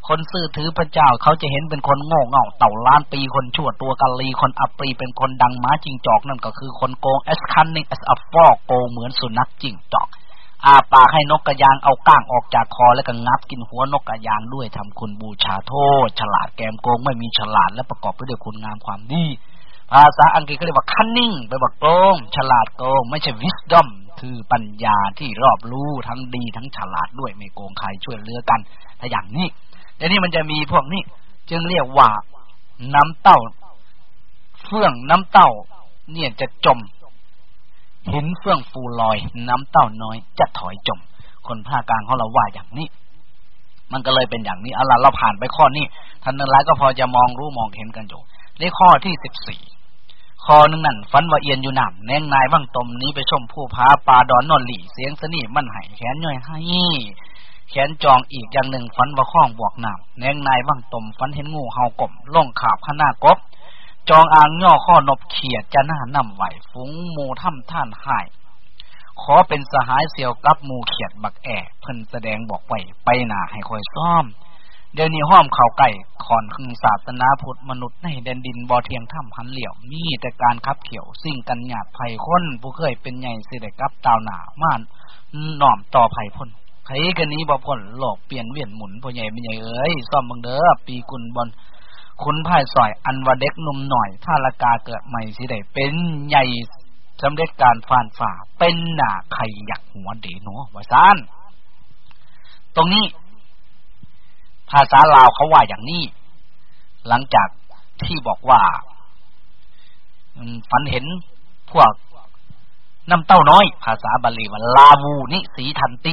คนซื่อถือพระเจ้าเขาจะเห็นเป็นคนโง่เง่าเต่าล้านปีคนชั่วตัวกะลีคนอัปรีย์เป็นคนดังหมาจิ้งจอกนั่นก็คือคนโกง as cunning as a fox เหมือนสุนัขจิ้งจอกอาปากให้นกกระยางเอาก้างออกจากคอแล้วก็งับกินหัวนกกระยางด้วยทำคุณบูชาโทษ ฉลาดแกมโกงไม่มีฉลาดและประกอบไปด้วยคุณงามความดี ภาษาอังกฤษก็เรียกว่า cunning ไปบอกโกงฉลาดโกง ไม่ใช่ wisdom คือปัญญาที่รอบรู้ทั้งดีทั้งฉลาดด้วยไม่โกงใครช่วยเหลือกัน ถ้าอย่างนี้เดี๋ยวนี้มันจะมีพวกนี้ จึงเรียกว่าน้ำเต้า เฟื่องน้ำเต้า เนี่ยจะจมหินเฟื่องฟูลอย น้ำเต้าน้อย จะถอยจม คนภาคกลางเขาเราว่าอย่างนี้ มันก็เลยเป็นอย่างนี้เอาละเราผ่านไปข้อนี้ท่านนั้นหลายก็พอจะมองรู้มองเห็นกันอยู่ในข้อที่สิบสี่ คอหนึ่งนั่นฟันว่าเอียนอยู่หนำแนงนายว่างตมนี้ไปชมผู้พาปลาดอนนอนหลี่เสียงสนี่มันหายแขนย่อยให้แขนจองอีกอย่างหนึ่งฟันว่าข้องบวกหนำแนงนายว่างตมฟันเห็นงูเห่ากลมล่องขาบขนากบ จองอ่างย่อข้อนบเขียดจะหน้านำไหวฟุ้งมูถ้ำท่านหายขอเป็นสหายเสียวกับมูเขียดบักแอเพิ่นแสดงบอกไว้ไปหนาให้คอยซ้อม เดี๋ยวนี้ห้อมเข่าไก่ขอนคึงศาสนาพุทธมนุษย์ในแดนดินบ่อเทียงถ้ำหันเหลี่ยวมีแต่การคับเขียว สิ่งกันหยาดไผ่ค้นผู้เคยเป็นใหญ่สิได้กับตาวหนาม่านหน่อมต่อไผ่พ้นไผ่กันนี้บ่พ้นหลอกเปลี่ยนเวียนหมุนผู้ใหญ่เป็นใหญ่เอ้ยซ่อมบังเด้อปีกุลบอลคุณพ่ายสอยอันว่าเด็กนุ่มหน่อย ถ้าละกาเกิดใหม่สิได้เป็นใหญ่สำเร็จการฟานฝ่าเป็นหนาไข่อยากหัวเดหนัวว่าซานตรงนี้ ภาษาลาวเขาว่าอย่างนี้ หลังจากที่บอกว่าฝันเห็นพวกน้ำเต้าน้อย ภาษาบาลีว่าลาวูนิสีทันติ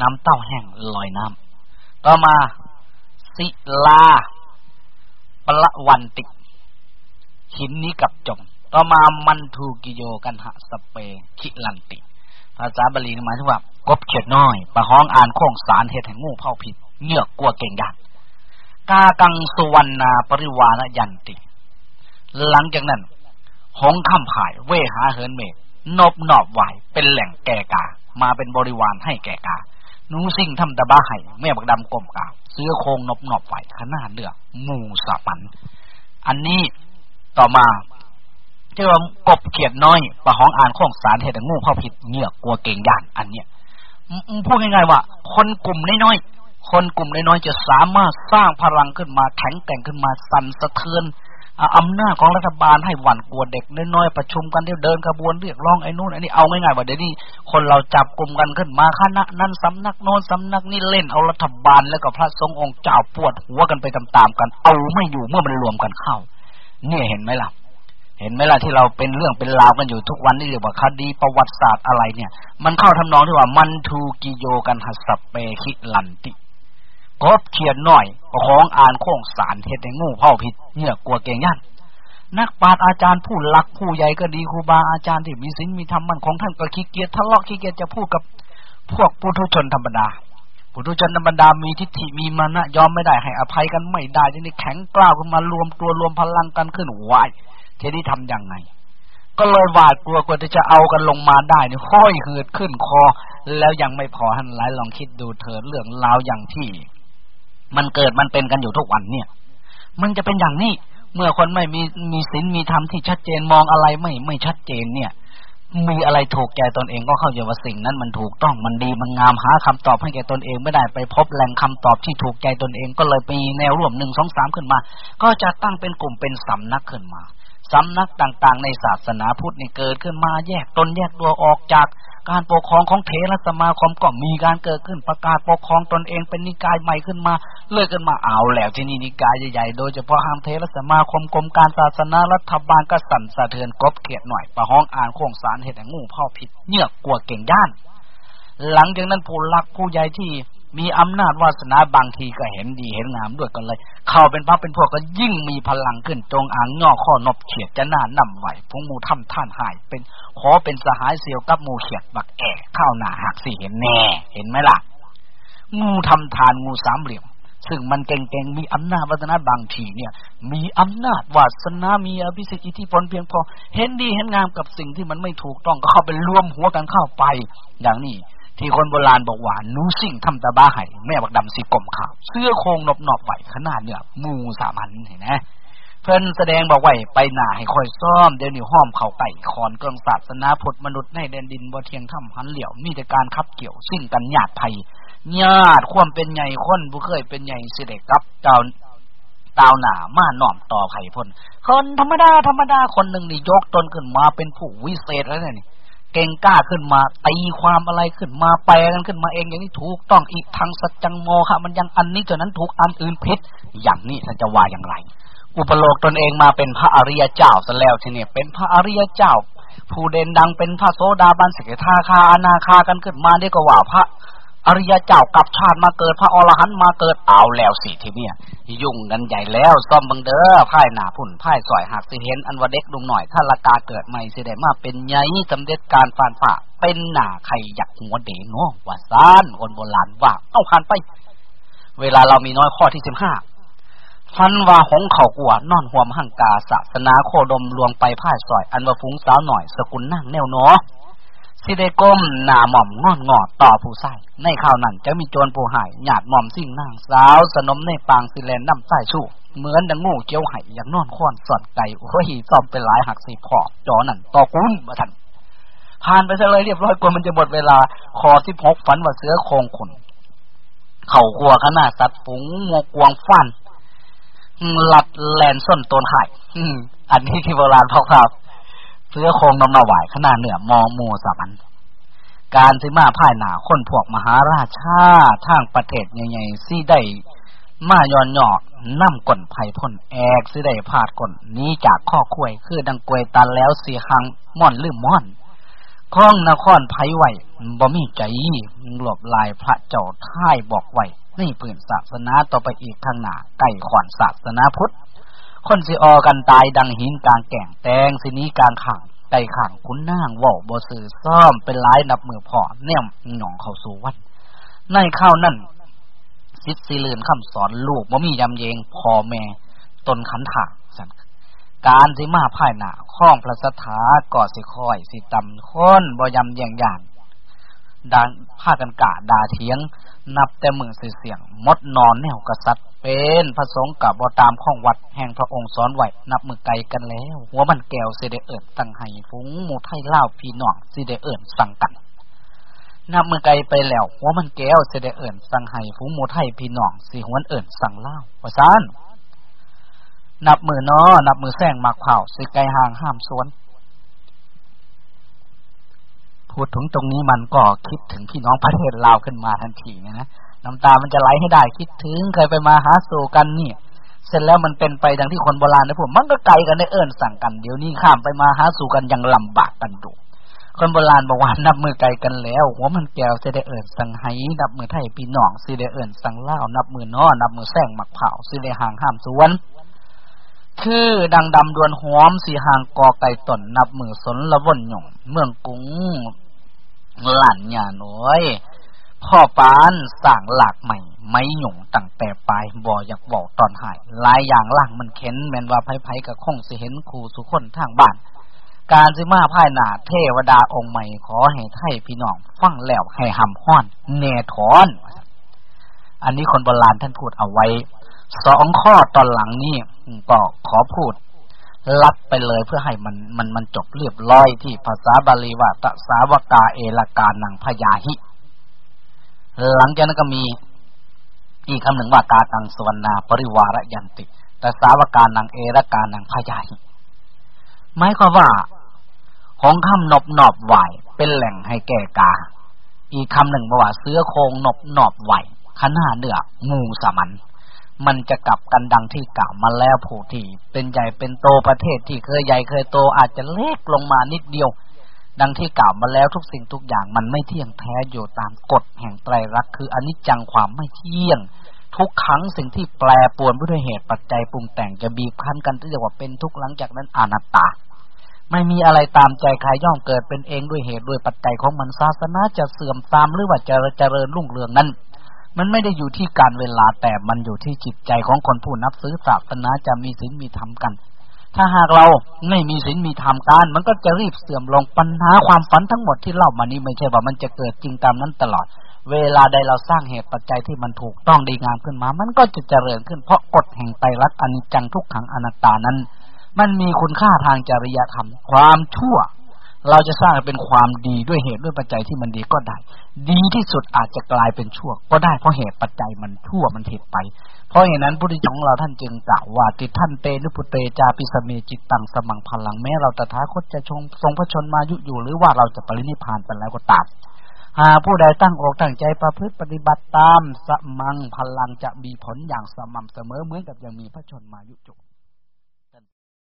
น้ำเต้าแห้งลอยน้ำต่อมาสิลาปละวันติ หินนี้กับจม ต่อมามันทูกิโยกันหะสเปคิลันติ ภาษาบาลีหมายถึงว่ากบเขียดน้อย ประห้องอ่านโค้งสารเหตุแห่งงูเผาผิด เงือกกลัวเก่งยันกากังสุวรรณาปริวานยันติ หลังจากนั้น หงคำผายเวหาเฮินเมฆนบนอบไหวเป็นแหล่งแก่กา มาเป็นบริวารให้แก่กานุสิ่งทำตะบ้าไห่แม่บักดำกลมกาเสื้อโคงนบนอบไหวขนาดเลือกมูสาปัน อันนี้ต่อมาที่ว่ากบเขียดน้อยประห้องอ่านข้องสารเหตุงูเข้าผิดเงือกกลัวเก่งยานอันเนี้ยพูดง่ายๆว่า คนกลุ่มน้อย คนกลุ่มน้อยๆจะสามารถสร้างพลังขึ้นมาแข็งแกร่งขึ้นมาสั่นสะเทือนอำนาจของรัฐบาลให้หวั่นกลัวเด็กน้อยๆประชุมกันเดินกระบวนเรียกร้องไอ้นู่นไอ้นี่เอาง่ายๆว่าเดี๋ยวนี้คนเราจับกลุ่มกันขึ้นมาคณะนั้นสำนักโน้นสำนักนี่เล่นเอารัฐบาลแล้วก็พระสงฆ์องค์เจ้าปวดหัวกันไปตามๆกัน เอาไม่อยู่เมื่อมันรวมกันเข้า เนี่ยเห็นไหมล่ะ เห็นไหมล่ะที่เราเป็นเรื่องเป็นราวกันอยู่ทุกวันนี่เรียกว่าคดีประวัติศาสตร์อะไรเนี่ย มันเข้าทำนองที่ว่ามันทูกิโยกันหัสเปคิลันติ กบเขียนหน่อยของอ่านโค้งสารเฮ็ดให้งูเผ่าผิดเนื้อกลัวเก่งยันนักปราชญ์อาจารย์ผู้หลักผู้ใหญ่ก็ดีครูบาอาจารย์ที่มีศีลมีธรรมมันของท่านก็ขี้เกียจทะเลาะขี้เกียจจะพูดกับพวกปุถุชนธรรมดาปุถุชนธรรมดามีทิฏฐิมีมานะยอมไม่ได้ให้อภัยกันไม่ได้ทีนี้แข็งกล้าวขึ้นมารวมตัวรวมพลังกันขึ้นวายทีนี้ทํำยังไง ก็เลยหวาดกลัวกว่าจะเอากันลงมาได้นี่ห้อยเหืดขึ้นคอ แล้วยังไม่พอท่านหลายลองคิดดูเถิดเรื่องราวอย่างที่ มันเกิดมันเป็นกันอยู่ทุกวันเนี่ย มันจะเป็นอย่างนี้ เมื่อคนไม่มีมีศีลมีธรรมที่ชัดเจนมองอะไรไม่ไม่ชัดเจนเนี่ย มีอะไรถูกแก่ตนเองก็เข้าใจว่าสิ่งนั้นมันถูกต้องมันดีมันงามหาคำตอบให้แก่ตนเองไม่ได้ไปพบแหล่งคำตอบที่ถูกใจตนเองก็เลยมีแนวร่วมหนึ่งสองสามขึ้นมา ก็จะตั้งเป็นกลุ่มเป็นสำนักขึ้นมาสำนักต่างๆ ในศาสนาพุทธนี่เกิดขึ้นมาแยกตนแยกตัวออกจาก การปกครองของเถรสมาคมก็มีการเกิดขึ้นประกาศปกครองตนเองเป็นนิกายใหม่ขึ้นมา เลิกกันมาเอาแล้วที่นี่นิกายใหญ่ๆโดยเฉพาะห้ามเทรสมาคมกรมการศาสนารัฐบาลก็สั่นสะเทือนกบเขียดหน่อยประห้องอ่านโครงสารเหตุแห่งงูพ่อผิดเนื้อกลัวเก่งย่าน หลังจากนั้นผู้หลักผู้ใหญ่ที่ มีอำนาจวาสนาบางทีก็เห็นดีเห็นงามด้วยกันเลย เข้าเป็นพระเป็นพวกก็ยิ่งมีพลังขึ้นจงอ่างย่อข้อนบเขียดจะหน้านำไหวพงมูทำท่านหาย เป็นขอเป็นสหายเสียวกับมูเขียดบักแอ่ข้าวหนาหักสิเห็นแน่ เห็นไหมล่ะ งูทำทานงูสามเหลี่ยมซึ่งมันเก่งๆ มีอำนาจวาสนาบางทีเนี่ย มีอำนาจวาสนามีอภิสิทธิอิทธิพลเพียงพอ เห็นดีเห็นงามกับสิ่งที่มันไม่ถูกต้องก็เข้าไปรวมหัวกันเข้าไป อย่างนี้ ที่คนโบราณบอกว่านูสิ่งทำตาบ้าไห่แม่บักดำสีกลมขาว เสื้อโคงนบหนอบไหวขนาดเนี่ยมูสามันเห็นไหมเพิ่นแสดงบอกไว้ไปหนาให้คอยซ่อมเดี๋ยวนี้ห้อมเข่าไก่คอนเกิงศาสนาพุทธมนุษย์ในแดนดินบ่เทียงถ้ำหันเหลี่ยวมีแต่การขับเกี่ยวสิ่งกันญาติไทยญาติความเป็นใหญ่คนผู้เคยเป็นใหญ่สิเด็กกับเจ้าดาวหนามาหน่อมต่อไผ่พ่นคนธรรมดาธรรมดาคนหนึ่งนี่ยกตนขึ้นมาเป็นผู้วิเศษแล้วเนี่ย เก่งกล้าขึ้นมาตีความอะไรขึ้นมาแปลกันขึ้นมาเองอย่างนี้ถูกต้องอีกทางสัจจังโมคะมันยังอันนี้จนนั้นถูกอันอื่นพิษอย่างนี้ท่านจะว่าอย่างไร อุปโลกตนเองมาเป็นพระอริยเจ้าซะแล้วทีนี้เป็นพระอริยเจ้า ผู้เด่นดังเป็นพระโสดาบันสกิทาคาอนาคากันขึ้นมาได้ก็ว่าพระ อริยเจ้ากับชาติมาเกิดพระอรหันต์มาเกิดเอาแล้วสิทีเนี่ยยุ่งกันใหญ่แล้วซ่อมบังเด้อพ่ายหนาพุ่นพ่ายสอยหักสิเห็นอันวเด็กลุงหน่อย ถ้าละกาเกิดใหม่สิได้มาเป็นใหญ่สำเร็จการฟานฝ่าเป็นหนาใครอยากหัวเดนอว่าซานคนโบราณว่าเอาผ่านไป เวลาเรามีน้อยข้อที่สิบห้าฟันว่าหงเขากลัวนอนหัวมหังกาศาสนาโคดมลวงไปพ่ายสอย อันว่าฟุ้งสาวหน่อย สกุลนั่งแนวเนาะ สิได้ก้มหน้าหม่อมงอนงอดต่อผู้ใส่ในข่าวนั้นจะมีโจรผู้หายหยาดหม่อมสิ่งนางสาว สนมในปางสิเลนน้ำใต้ชูเหมือนดังงูเกี้ยวไห่อย่างนอนค้อนสอนไก่โอ้ยซ่อมเป็นหลายหักสีขอบจอนั่นต่อกุ้นมาทันผ่านไปซะเลยเรียบร้อยกว่ามันจะหมดเวลาคอที่พกฝันว่าเสือโคงขุนเข่ากัวขนาดสัตว์ฝูงงวกวงฟันหลัดแลนส้นตนไห่อันนี้ที่โบราณพ่อครับ เสื้อโคงนมนาหวายขนาดเหนือมอมูสามัน การสิมาพ่ายหนาคนพวกมหาราชาทางประเทศใหญ่ๆซี่ได้มาย้อนหยอกน้ำก่นไผ่พ่นแอกสิได้พาดก่นนี้จากข้อคุยคือดังกวยตันแล้วสีหังม่อนลืมม่อนข้องนครไผ่ไหวบ่มีใจหลบลายพระเจ้าท่ายบอกไว้ในปืนศาสนาต่อไปอีกทางหนาไก่ขวานศาสนาพุทธ คนสิออกันตายดังหินกลางแก่งแตงสินี้กลางขังไก่ขังคุณนางว่าบ่สื่อซ่อมเป็นร้ายนับมือพ่อแนมหนองเขาสู่วัดในข้าวนั่นสิทธิลื่นคำสอนลูกบ่มียำเยงพ่อแม่ตนขันถาสันการสิมาพ่ายหนาข้องพระสถาก่อสิคอย สิตำค้นบ่ยำเยียงยานดานผ้ากันกะดาเทียง นับแต่มือเสียง มดนอนแนวกษัตริย์ เป็นพระสงฆ์กับบตามข้องวัดแห่งพระองค์สอนไหวนับมือไกลกันแล้ว หัวมันแก้วเสดเอิญตั้งให้ฟุ้งหมูไทยเล่าพี่น้องเสดเอิญสั่งกันนับมือไกลไปแล้ว หัวมันแก้วเสดเอิญสั่งให้ฟุ้งหมูไทยพี่น้องสีหัวเอิญสั่งเล่าว่าซานนับมือนอนับมือแซงมักเผาสิไกลห่างห้ามสวนพูดถึงตรงนี้มันก็คิดถึงพี่น้องประเทศลาวขึ้นมาทันทีนะนะ น้ำตามันจะไหลให้ได้ คิดถึงเคยไปมาหาสู่กันนี่เสร็จแล้วมันเป็นไปดังที่คนโบราณนะผมมันก็ไกลกันได้เอิญสั่งกันเดี๋ยวนี้ข้ามไปมาหาสู่กันยังลำบากกันดูคนโบราณบอกว่านับมือไกลกันแล้วหัวมันแก้วจะได้เอิญสั่งไห้นับมือไทยพี่น้องสิได้เอิญสั่งเล่านับมือน้อนับมือแซงหมักเผาสิได้ห่างห้ามสวนคือดังดำดวนหอมสีห่างกอไก่ตนนับมือสนละวนหยงเมืองกุ้งหลั่นหยาหน้อย พ่อปานสั่งหลากใหม่ ไม่หยงตั้งแต่ปลายบ่อยากบอกตอนหายหลายอย่างล่างมันเข็นแม่นว่าไผๆกับคงสิเห็นครูสุคนทางบ้าน การสิมาพ่ายหนาเทวดาองค์ใหม่ขอให้ไทยพี่น้อง ฟังแล้วให้หำห้อนเนถอน อันนี้คนโบราณท่านพูดเอาไว้ สองข้อตอนหลังนี่ก็ขอพูดลัดไปเลยเพื่อให้มันมันมันจบเรียบร้อยที่ภาษาบาลีว่าตสาวกาเอลกานังพยาหิ หลังจากนั้นก็มีอีกคำหนึ่งว่ากาตังสวรรณาปริวารยันติแต่สาวกานังเอรกานังพยาหิหมายความว่าของคำนบนอบไหวเป็นแหล่งให้แก่กา อีกคำหนึ่งว่าเสื้อโคงนบนอบไหวขนาเนื้องูสมันมันจะกลับกันดังที่กล่าวมาแล้วผู้ที่เป็นใหญ่เป็นโตประเทศที่เคยใหญ่เคยโตอาจจะเล็กลงมานิดเดียว ดังที่กล่าวมาแล้วทุกสิ่งทุกอย่างมันไม่เที่ยงแท้อยู่ตามกฎแห่งไตรลักษณ์คืออนิจจังความไม่เที่ยง ทุกครั้งสิ่งที่แปรปวนด้วยเหตุปัจจัยปรุงแต่งจะบีบคั้นกันที่เรียกว่าเป็นทุกหลังจากนั้นอนัตตา ไม่มีอะไรตามใจใครย่อมเกิดเป็นเองด้วยเหตุด้วยปัจจัยของมันศาสนาจะเสื่อมตามหรือว่าจะเจริญรุ่งเรืองนั้นมันไม่ได้อยู่ที่การเวลาแต่มันอยู่ที่จิตใจของคนผู้นับซื้อศาสนาจะมีศีลมีธรรมกัน ถ้าหากเราไม่มีศีลมีธรรมการ มันก็จะรีบเสื่อมลงปัญหาความฝันทั้งหมดที่เล่ามานี้ไม่ใช่ว่ามันจะเกิดจริงตามนั้นตลอด เวลาใดเราสร้างเหตุปัจจัยที่มันถูกต้องดีงามขึ้นมา มันก็จะเจริญขึ้นเพราะกฎแห่งไตรลักษณ์อนิจจังทุกขังอนัตตานั้น มันมีคุณค่าทางจริยธรรม ความชั่ว เราจะสร้างเป็นความดีด้วยเหตุด้วยปัจจัยที่มันดีก็ได้ ดีที่สุดอาจจะกลายเป็นชั่ว ก็ได้เพราะเหตุปัจจัยมันชั่วมันผิดไป เพราะเหตุนั้นพุทธเจ้าของเราท่านจึงกล่าวว่าติฏฐันเตนิพพุเตจาปิสเมจิตเต สมัง ผลังแม้เราตถาคตจะทรงทรงพระชนมายุอยู่หรือว่าเราจะปรินิพพานไปแล้วก็ตามหากผู้ใดตั้งอกตั้งใจประพฤติปฏิบัติตามสมัง ผลังจะมีผลอย่างสม่ำเสมอเหมือนกับยังมีพระชนมายุจุ